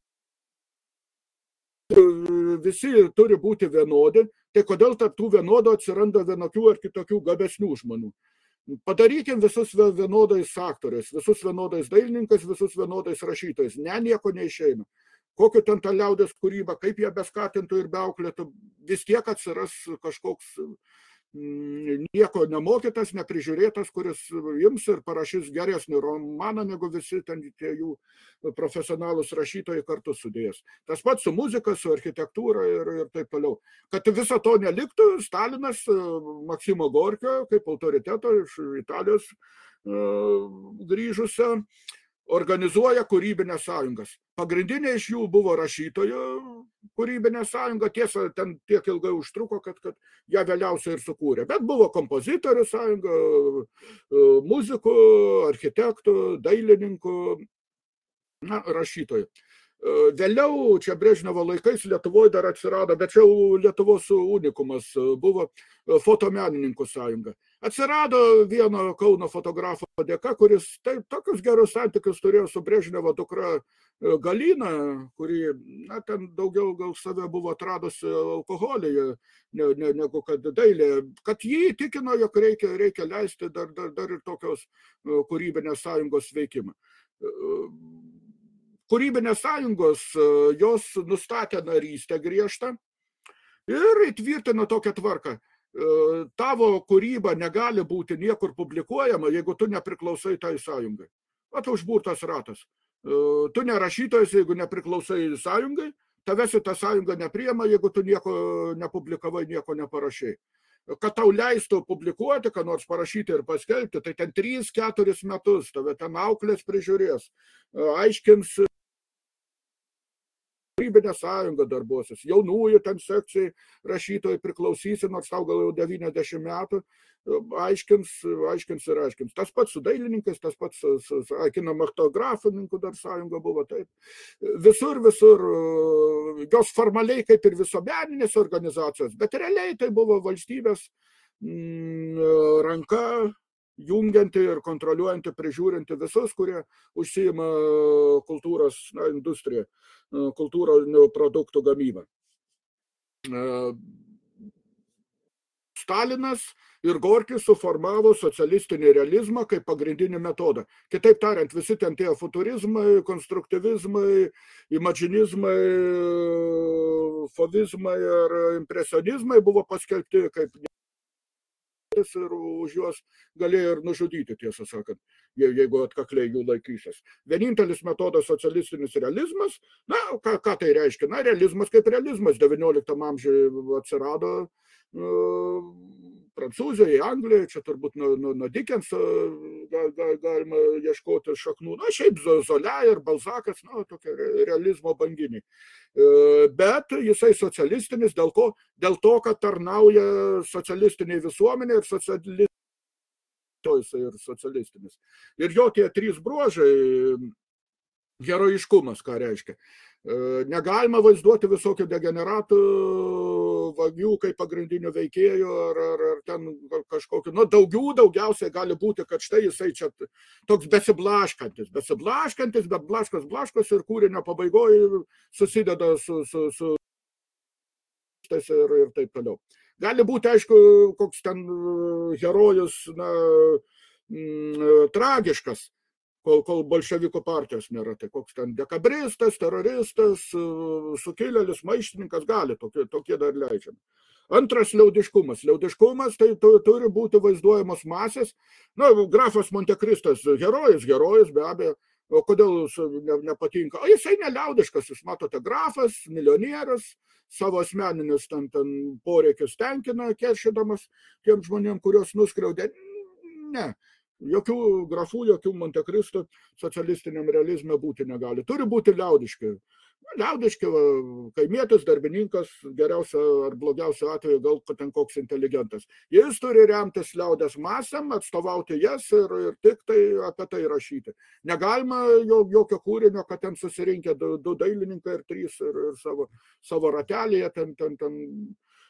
Visi turi būti vienodi, tai kodėl tarp tų vienodų atsiranda vienokių ar kitokių gabesnių žmonių? Padarykim visus vienodais aktoriais, visus vienodais dailininkais, visus vienodais rašytojais. Ne, nieko neišeina kokia ten ta liaudės kūryba, kaip ją beskatintų ir beauklėtų, vis tiek atsiras kažkoks nieko nemokytas, neprižiūrėtas, kuris ims ir parašys geresnį romaną negu visi ten tie jų profesionalus rašytojai kartu sudėjęs. Tas pats su muzika, su architektūra ir, ir taip toliau. Kad viso to neliktų, Stalinas Maksimo Gorkio kaip autoriteto iš Italijos grįžusio organizuoja kūrybinės sąjungas. Pagrindinė iš jų buvo rašytojų kūrybinė sąjunga, tiesa, ten tiek ilgai užtruko, kad, kad ją vėliausiai ir sukūrė. Bet buvo kompozitorių sąjunga, muzikų, architektų, dailininkų, na, rašytojų. Vėliau, čia Brežnevo laikais Lietuvoje dar atsirado, bet čia Lietuvos unikumas buvo fotomenininkų sąjunga. Atsirado vieno Kauno fotografo dėka, kuris taip, tokius gerus santykius turėjo su Brežnevo dukra Galina, kuri, na, ten daugiau gal save buvo atradusi alkoholyje, ne, ne, negu kad dailė, kad jį įtikino, jog reikia, reikia leisti dar, dar, dar ir tokios kūrybinės sąjungos veikimą kūrybinės sąjungos, e, jos nustatė narystę griežtą ir įtvirtino tokią tvarką. E, tavo kūryba negali būti niekur publikuojama, jeigu tu nepriklausai tai sąjungai. Vat užburtas ratas. E, tu nerašytojas, jeigu nepriklausai sąjungai, tavęs į tą sąjungą nepriema, jeigu tu nieko nepublikavai, nieko neparašiai. Kad tau leistų publikuoti, ką nors parašyti ir paskelbti, tai ten 3-4 metus tave ten auklės prižiūrės, aiškins kūrybinė sąjunga darbuosis, jaunųjų ten sekcijai rašytojai priklausysi, nors tau gal jau 90 metų, aiškins, aiškins ir aiškins. Tas pats su dailininkais, tas pats su, su, su kinematografininkų dar sąjunga buvo taip. Visur, visur, jos formaliai kaip ir visuomeninės organizacijos, bet realiai tai buvo valstybės mm, ranka jungianti ir kontroliuojanti, prižiūrinti visus, kurie užsijima kultūros na, industriją, kultūrinių produktų gamybą. Stalinas ir Gorkis suformavo socialistinį realizmą kaip pagrindinį metodą. Kitaip tariant, visi ten tie futurizmai, konstruktyvizmai, imaginizmai, fovizmai ir impresionizmai buvo paskelbti kaip patys ir už juos galėjo ir nužudyti, tiesą sakant, jeigu atkakliai jų laikysis. Vienintelis metodas socialistinis realizmas, na, ką, ką tai reiškia? Na, realizmas kaip realizmas, XIX amžiuje atsirado Prancūzijoje, Anglijoje, čia turbūt nuo, nuo, nuo Dickenso gal, gal, galima ieškoti šaknų, na šiaip Zolia ir Balzakas, na, tokie realizmo banginiai. Bet jisai socialistinis, dėl, ko, dėl to, kad tarnauja socialistiniai visuomenė ir socialistinis. Ir socialistinis. Ir jo tie trys bruožai, herojiškumas, ką reiškia. Negalima vaizduoti visokių degeneratų vagių kaip pagrindinių veikėjų ar, ar, ar ten kažkokiu, nu, daugiau, daugiausiai gali būti, kad štai jisai čia toks besiblaškantis, besiblaškantis, bet blaškas, blaškas ir kūrinio pabaigoje susideda su, su, su ir, ir taip toliau. Gali būti, aišku, koks ten herojus, na, mm, tragiškas, kol, kol bolševikų partijos nėra. Tai koks ten dekabristas, teroristas, sukilėlis, maištininkas gali, tokie, tokie dar leidžiami. Antras liaudiškumas. Liaudiškumas tai turi būti vaizduojamos masės. Na, grafas Montekristas, herojus, herojus be abejo. O kodėl ne, nepatinka? O jisai neliaudiškas, jūs matote, grafas, milijonierius, savo asmeninius ten, ten poreikius tenkina, keršydamas tiem žmonėm, kuriuos nuskriaudė. Ne, jokių grafų, jokių Montekristų socialistiniam realizme būti negali. Turi būti liaudiški liaudiški kaimietis, darbininkas, geriausia ar blogiausia atveju gal ten koks inteligentas. Jis turi remtis liaudės masėm, atstovauti jas ir, ir tik tai apie tai rašyti. Negalima jokio kūrinio, kad ten susirinkę du, du dailininkai ir trys ir, ir savo, savo ratelėje ten, ten, ten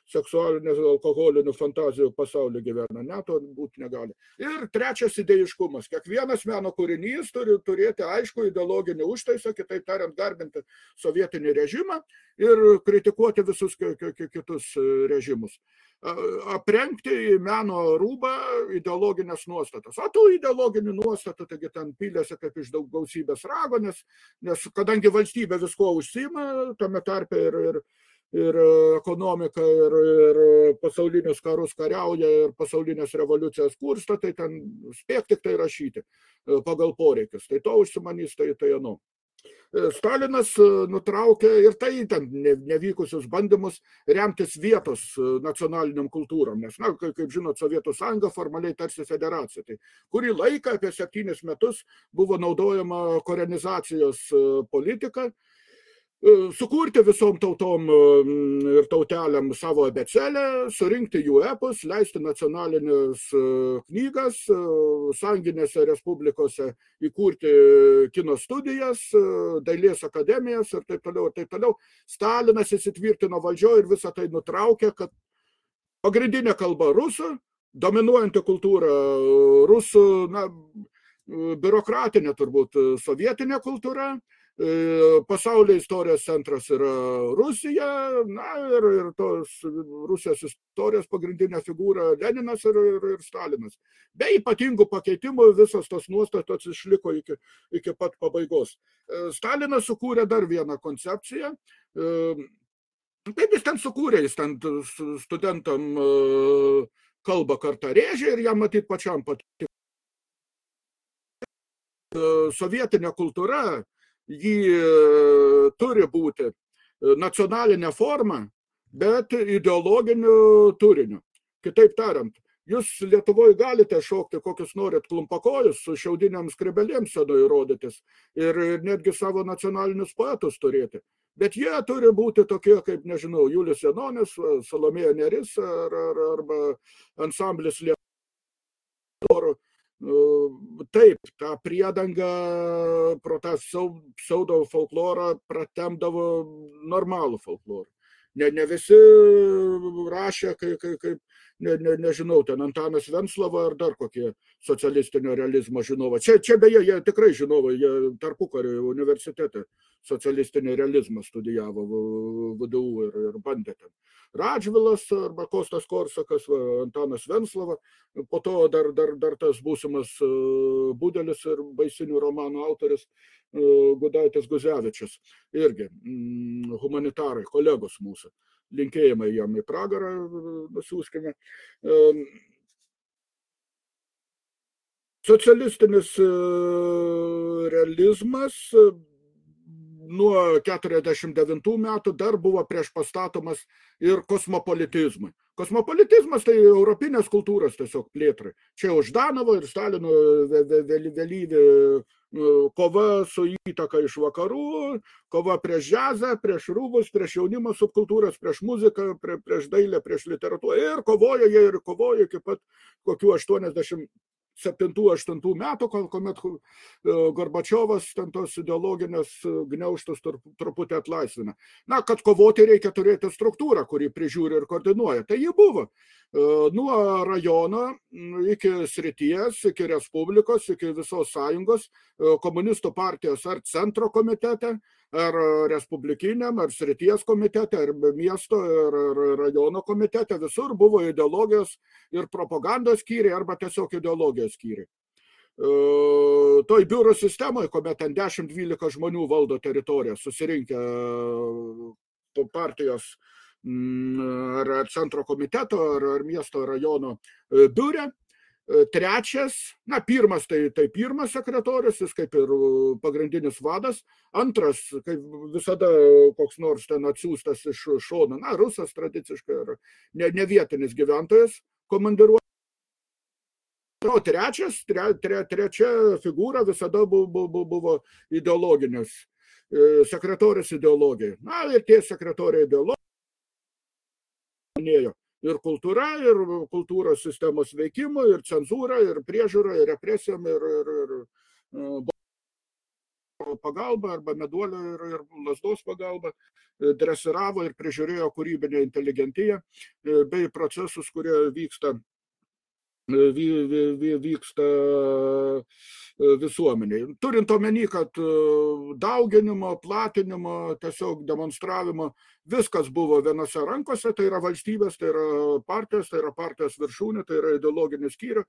seksualinių alkoholinių fantazijų pasaulyje gyvena. Ne, to būti negali. Ir trečias idėjiškumas. Kiekvienas meno kūrinys turi turėti aišku ideologinį užtaisą, kitaip tariant, garbinti sovietinį režimą ir kritikuoti visus kitus e, režimus. Aprengti meno rūbą ideologinės nuostatas. O tų ideologinių nuostatų, taigi ten pylėsi kaip iš daug gausybės rago, nes, nes kadangi valstybė visko užsima, tame tarpe ir, ir ir e, ekonomiką, ir, ir pasaulinius karus kariauja, ir pasaulinės revoliucijas kursto, tai ten spėk tik tai rašyti e, pagal poreikius. Tai to užsimanys, tai tai anu. Stalinas e, nutraukė ir tai ten nevykusius bandymus remtis vietos nacionaliniam kultūrom, nes, na, kaip, žinot, Sovietų sąjunga formaliai tarsi federacija. Tai kurį laiką, apie septynis metus, buvo naudojama korenizacijos politika, sukurti visom tautom e, ir tautelėm savo abecelę, surinkti jų epus, leisti nacionalinės e, knygas, sąjunginėse respublikose įkurti kino studijas, dailės akademijas ir taip toliau, ir taip toliau. Stalinas įsitvirtino valdžioje ir visą tai nutraukė, kad pagrindinė kalba rusų, dominuojanti kultūra rusų, na, biurokratinė turbūt sovietinė kultūra, E, pasaulio istorijos centras yra Rusija, na ir, ir tos Rusijos istorijos pagrindinė figūra Leninas ir, ir, ir Stalinas. Be ypatingų pakeitimų visos tos nuostatos išliko iki, iki pat pabaigos. E, Stalinas sukūrė dar vieną koncepciją. Kaip e, jis ten sukūrė, jis ten studentam kalbą kartą rėžė ir jam matyt pačiam patiko. Sovietinė kultūra jį e, turi būti e, nacionalinė forma, bet ideologiniu turiniu. Kitaip tariant, jūs Lietuvoje galite šokti kokius norit klumpakojus su šiaudiniam skribelėm senai rodytis ir netgi savo nacionalinius poetus turėti. Bet jie turi būti tokie, kaip, nežinau, Julius Janonis, Salomėja Neris ar, ar, arba ansamblis Lietuvos Taip, tą priedangą pro tą pseudo folklorą pratemdavo normalų folklorą. Ne, ne visi rašė, kaip, kaip, kaip ne, ne, nežinau, ten Antanas Venslava ar dar kokie socialistinio realizmo žinovai. Čia, čia beje, jie tikrai žinovai, jie tarpukario universitete socialistinį realizmą studijavo VDU ir, ir bandė ten. Radžvilas arba Kostas Korsakas, Antanas Venslava, po to dar, dar, dar tas būsimas e, Budelis ir baisinių romanų autoris Gudaitis Guzevičius. Irgi mm, humanitarai, kolegos mūsų. Linkėjimai jam į pragarą nusiųskime. Socialistinis e, realizmas nuo 49 metų dar buvo prieš pastatomas ir kosmopolitizmui. Kosmopolitizmas tai europinės kultūros tiesiog plėtrai. Čia už Danovo ir Stalino vėlyvį kova su įtaka iš vakarų, kova prieš džiazą, prieš rūbus, prieš jaunimo subkultūras, prieš muziką, prie, prieš dailę, prieš literatūrą. Ir kovoja jie ir kovoja iki pat kokių 80 7-8 metų, kuomet e, Gorbačiovas ten tos ideologinės e, gniauštus truputį atlaisvina. Na, kad kovoti reikia turėti struktūrą, kuri prižiūri ir koordinuoja. Tai ji buvo. E, nuo rajono iki srities, iki Respublikos, iki visos sąjungos, komunistų partijos ar centro komitete, ar respublikiniam, ar srities komitete, ar miesto, ar, ar rajono komitete, visur buvo ideologijos ir propagandos skyriai arba tiesiog ideologijos skyriai. toj biuro sistemoje, kuomet ten 10-12 žmonių valdo teritoriją, susirinkę partijos mm, ar centro komiteto, ar, ar miesto rajono biure, Trečias, na, pirmas tai, tai pirmas sekretorius, jis kaip ir pagrindinis vadas. Antras, kaip visada koks nors ten atsiųstas iš šono, na, rusas tradiciškai, ar ne, ne vietinis gyventojas komandiruotas. O trečias, tre, tre, trečia figūra visada buvo, buvo, buvo ideologinis, sekretorius ideologijai. Na ir tie sekretoriai ideologijai ir kultūra, ir kultūros sistemos veikimo, ir cenzūra, ir priežiūra, ir represijom, ir, ir, ir e, pagalba arba meduolio ir, ir lasdos pagalba e, dresiravo ir prižiūrėjo kūrybinę inteligentiją e, bei procesus, kurie vyksta, vyksta visuomeniai. Turint omeny, kad dauginimo, platinimo, tiesiog demonstravimo viskas buvo vienose rankose, tai yra valstybės, tai yra partijos, tai yra partijos viršūnė, tai yra ideologinis skyrių.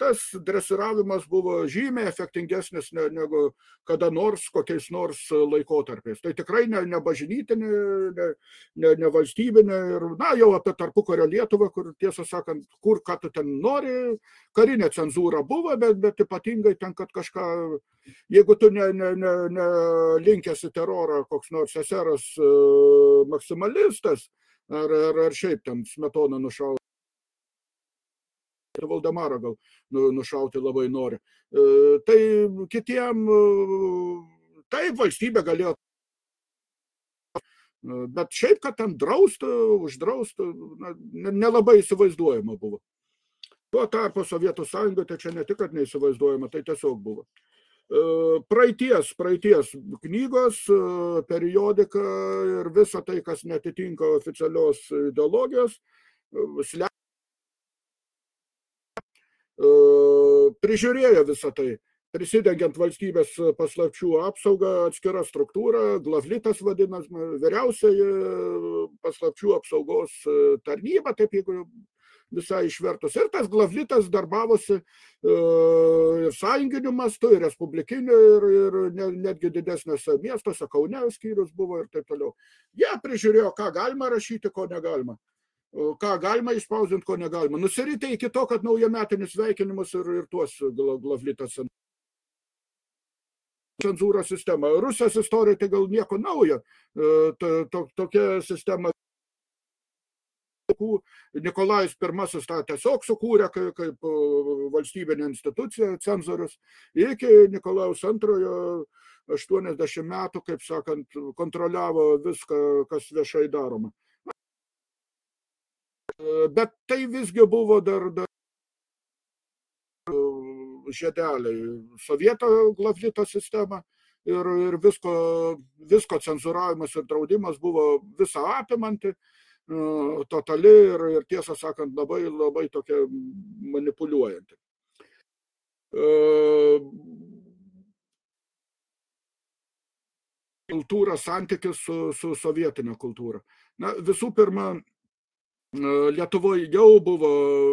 Tas dresiravimas buvo žymiai efektingesnis negu kada nors kokiais nors laikotarpiais. Tai tikrai ne, ne bažinytinė, ne, ne, ne valstybinė ir, na, jau apie tarpukario Lietuvą, kur tiesą sakant, kur ką tu ten nori, karinė cenzūra buvo, bet, bet ypatingai ten, kad kažką, jeigu tu ne, ne, ne, ne į terorą, koks nors eseras maksimalistas, ar, ar, ar šiaip ten smetoną nušauti. Valdemarą gal nu, nušauti labai nori. Tai kitiem, taip valstybė galėjo Bet šiaip, kad ten draustų, uždraustų, nelabai įsivaizduojama buvo. Tuo tarpu Sovietų sąjunga, tai čia ne tik, kad neįsivaizduojama, tai tiesiog buvo. E, praeities, praeities knygos, e, periodika ir visa tai, kas netitinka oficialios ideologijos, e, slepia. Prižiūrėjo visą tai, prisidengiant valstybės paslapčių apsaugą, atskira struktūra, glavlitas vadinamas, vyriausiai paslapčių apsaugos tarnyba, taip jeigu visai išvertus. Ir tas glavlitas darbavosi e, ir sąjunginiu mastu, ir respublikiniu, ir, ir netgi didesniuose miestuose, Kaune skyrius buvo ir taip toliau. Jie prižiūrėjo, ką galima rašyti, ko negalima ką galima išspausinti, ko negalima. Nusiritė iki to, kad naujametinis sveikinimus ir, ir tuos glavlitas cenzūros sistema. Rusijos istorija tai gal nieko naujo. E, tokia sistema laikų Nikolajus I tą tiesiog sukūrė kaip, kaip valstybinė institucija, cenzorius, iki Nikolajaus II 80 metų, kaip sakant, kontroliavo viską, kas viešai daroma. Bet tai visgi buvo dar, dar žiedeliai, sovieto glavlito sistema ir, ir visko, visko cenzuravimas ir draudimas buvo visą apimanti totali ir, ir tiesą sakant labai, labai tokia manipuliuojanti. Kultūra santykis su, su sovietinė kultūra. Na, visų pirma, Lietuvoje jau buvo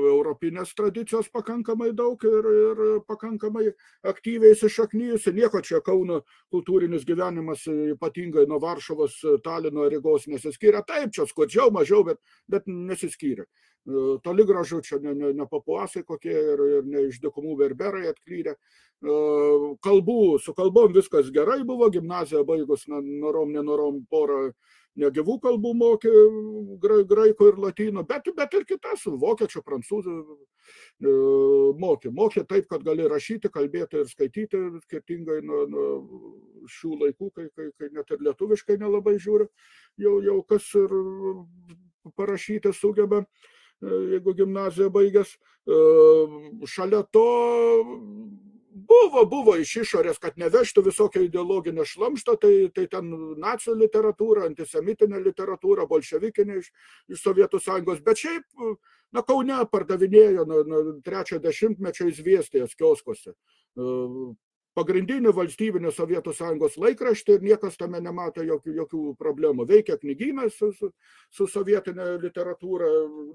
europinės tradicijos pakankamai daug ir, ir pakankamai aktyviai įsišaknyjusi. Nieko čia Kauno kultūrinis gyvenimas ypatingai nuo Varšuvos, Talino, Rygos nesiskyrė. Taip, čia skurdžiau, mažiau, bet, bet nesiskyrė. Toli gražu čia ne, ne, ne papuasai kokie ir, ir ne iš dykumų berberai atklydė. Kalbų, su kalbom viskas gerai buvo, gimnazija baigus, na, norom, nenorom porą negyvų kalbų mokė graikų ir latynų, bet, bet ir kitas, vokiečių, prancūzų e, mokė. Mokė taip, kad gali rašyti, kalbėti ir skaityti, skirtingai nuo, nuo šių laikų, kai, kai, kai net ir lietuviškai nelabai žiūri, jau, jau kas ir parašyti sugeba e, jeigu gimnaziją baigęs. E, šalia to Buvo, buvo iš išorės, kad nevežtų visokio ideologinio šlamšto, tai, tai ten nacijų literatūra, antisemitinė literatūra, bolševikinė iš, iš Sovietų sąjungos, bet šiaip, na, Kaune pardavinėjo nuo, nuo trečio dešimtmečio įzviestės kioskose pagrindinį valstybinį Sovietų sąjungos laikraštį ir niekas tame nemato jokių, jokių problemų. Veikia knygynas su, su, su sovietinė literatūra,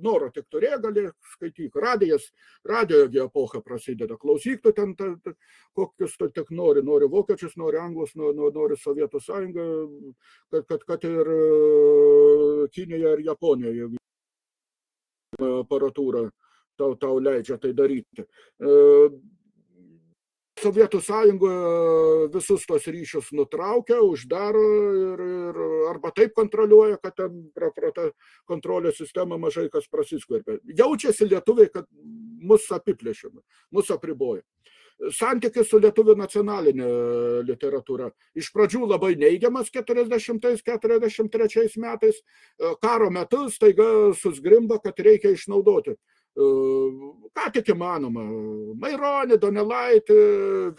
noro tik turė, gali skaityti. Radijas, radiogi epocha prasideda. Klausyk tu ten, ta, ta, kokius tu tik nori, nori vokiečius, nori anglus, nori, nori Sovietų sąjungą, kad, kad, kad ir Kinija ir Japonija aparatūra tau, tau leidžia tai daryti. Sovietų sąjungoje visus tos ryšius nutraukia, uždaro ir, ir arba taip kontroliuoja, kad ten pro, pro tą kontrolės sistemą mažai kas prasiskverbia. Jaučiasi lietuviai, kad mus apiplėšime, mus apriboja. Santykis su lietuvių nacionalinė literatūra. Iš pradžių labai neigiamas 40-43 metais, karo metu staiga susgrimba, kad reikia išnaudoti ką tik įmanoma. Maironį, Donelaitį,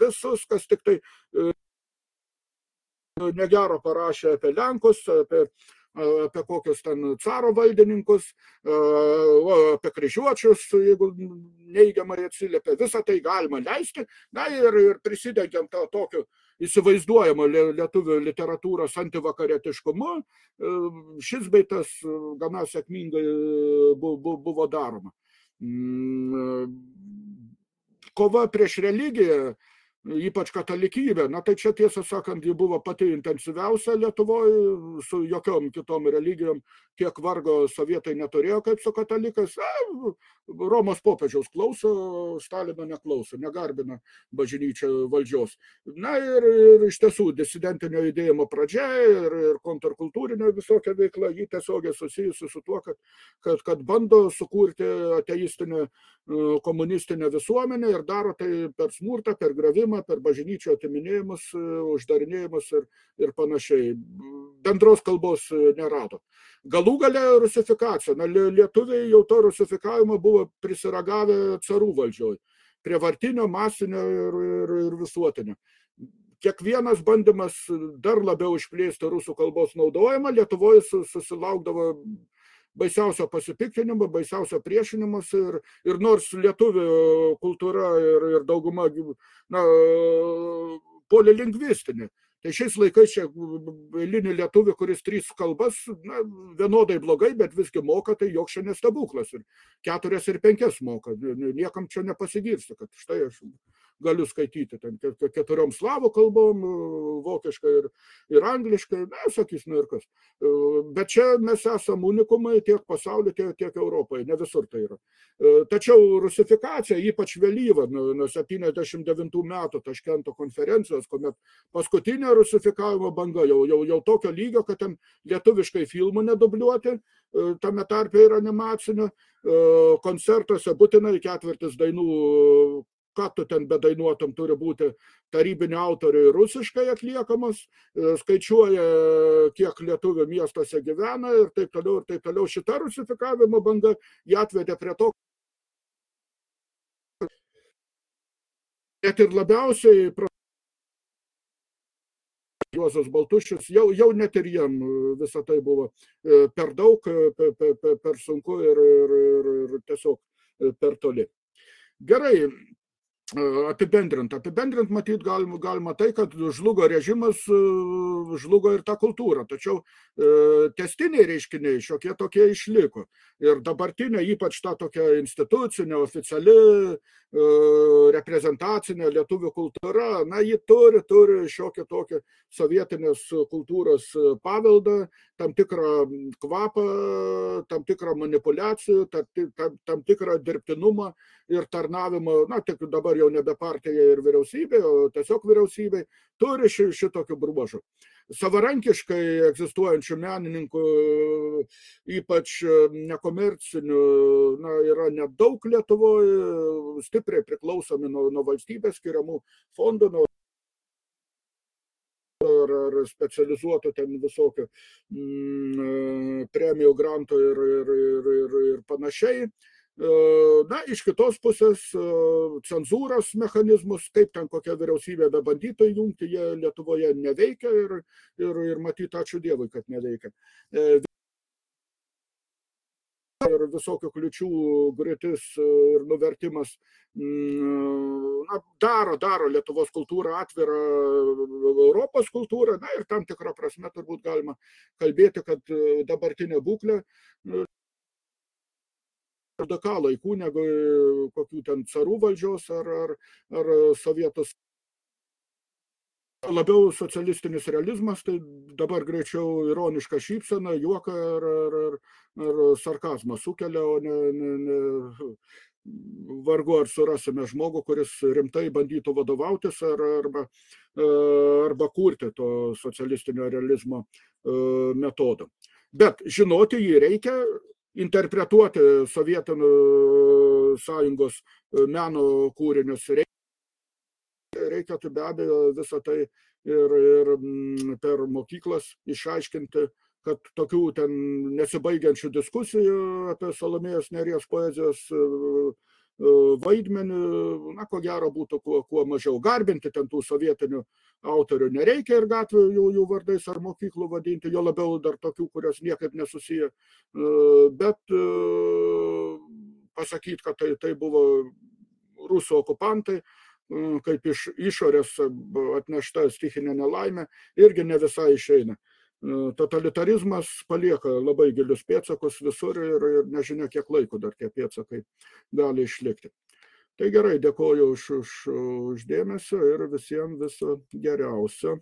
visus, kas tik tai negero parašė apie Lenkus, apie, apie kokius ten caro valdininkus, apie kryžiuočius, jeigu neigiamai atsiliepia, visą tai galima leisti, na ir, ir prisidengiant tą tokiu įsivaizduojama lietuvių literatūros antivakarietiškumu, šis beitas gana sėkmingai buvo daroma. Kova prieš religiją, ypač katalikybę, na tai čia tiesą sakant, ji buvo pati intensyviausia Lietuvoje, su jokiom kitom religijom, kiek vargo sovietai neturėjo kaip su katalikais. Na, Romos popiežiaus klauso, Stalino neklauso, negarbina bažnyčia valdžios. Na ir, ir iš tiesų disidentinio judėjimo pradžia ir, ir kontrkultūrinio visokia veikla, ji tiesiogiai susijusi su tuo, kad, kad, kad bando sukurti ateistinę komunistinę visuomenę ir daro tai per smurtą, per gravimą, per bažnyčio atiminėjimus, uždarinėjimus ir, ir panašiai. Bendros kalbos nerado. Galų gale rusifikacija. Na, lietuviai jau to rusifikavimo buvo prisiragavę carų valdžioj. Prievartinio, masinio ir, ir, ir visuotinio. Kiekvienas bandymas dar labiau išplėsti rusų kalbos naudojimą Lietuvoje susilaukdavo baisiausio pasipiktinimo, baisiausio priešinimus ir, ir nors lietuvių kultūra ir, ir dauguma na, polilingvistinė. Tai šiais laikais čia eilinį lietuvį, kuris trys kalbas, na, vienodai blogai, bet visgi moka, tai joks čia nestebuklas. Ir keturias ir penkias moka. Niekam čia nepasigirsti, kad štai aš galiu skaityti ten keturiom slavų kalbom, vokiškai ir, ir angliškai, na, sakys, nu ir kas. Bet čia mes esame unikumai tiek pasaulyje, tiek, tiek Europoje, ne visur tai yra. Tačiau rusifikacija, ypač vėlyva, nuo 79 metų Taškento konferencijos, kuomet paskutinė rusifikavimo banga jau, jau, jau tokio lygio, kad ten lietuviškai filmų nedubliuoti, tame tarpe ir animacinio, koncertuose būtinai ketvirtis dainų ką tu ten bedainuotum, turi būti tarybinio autorių rusiškai atliekamas, skaičiuoja, kiek lietuvių miestuose gyvena ir taip toliau, ir taip toliau. Šita rusifikavimo banga jį atvedė prie to, net ir labiausiai Juozas Baltušis, jau, jau net ir jiem visą tai buvo per daug, per, per, per sunku ir, ir, ir, ir tiesiog per toli. Gerai, apibendrint. Apibendrint matyt galima, galima tai, kad žlugo režimas, žlugo ir ta kultūra, tačiau testiniai reiškiniai šiokie tokie išliko. Ir dabartinė, ypač ta tokia institucinė, oficiali, reprezentacinė lietuvių kultūra, na, ji turi, turi šiokį tokį sovietinės kultūros paveldą, tam tikrą kvapą, tam tikrą manipulacijų, tam, tam, tam tikrą dirbtinumą ir tarnavimą, na, tik dabar jau nebe partija ir vyriausybė, o tiesiog vyriausybė, turi ši, šitokių bruožų. Savarankiškai egzistuojančių menininkų, ypač nekomercinių, na, yra nedaug Lietuvoje, stipriai priklausomi nuo, nuo valstybės skiriamų fondų, nuo ar, ar specializuotų ten visokių mm, premijų, grantų ir, ir, ir, ir, ir panašiai. Na, iš kitos pusės cenzūros mechanizmus, kaip ten kokia vyriausybė be bandytų įjungti, jie Lietuvoje neveikia ir, ir, ir matyti, ačiū Dievui, kad neveikia. ir visokių kliučių griūtis ir nuvertimas mm, na, daro, daro Lietuvos kultūrą atvirą Europos kultūrą, na ir tam tikrą prasme turbūt galima kalbėti, kad dabartinė būklė LDK laikų negu kokių ten carų valdžios ar, ar, ar sovietus labiau socialistinis realizmas, tai dabar greičiau ironiška šypsena, juoka ar, ar, ar, ar sarkazmą sukelia, o ne, ne, ne vargu ar surasime žmogų, kuris rimtai bandytų vadovautis ar, arba, arba kurti to socialistinio realizmo metodą. Bet žinoti jį reikia, interpretuoti Sovietų sąjungos meno kūrinius. Reikėtų be abejo visą tai ir, ir per mokyklas išaiškinti, kad tokių ten nesibaigiančių diskusijų apie Salomėjos Nerijos poezijos vaidmenį, na, ko gero būtų kuo, kuo mažiau garbinti, ten tų sovietinių autorių nereikia ir gatvių jų, jų vardais ar mokyklų vadinti, jo labiau dar tokių, kurios niekaip nesusiję, bet pasakyti, kad tai, tai buvo rusų okupantai, kaip iš išorės atnešta stichinė nelaimė, irgi ne visai išeina. Totalitarizmas palieka labai gilius pėtsakus visur ir, ir nežinia, kiek laiko dar tie pėtsakai gali išlikti. Tai gerai, dėkoju už, už, už dėmesio ir visiems viso geriausio.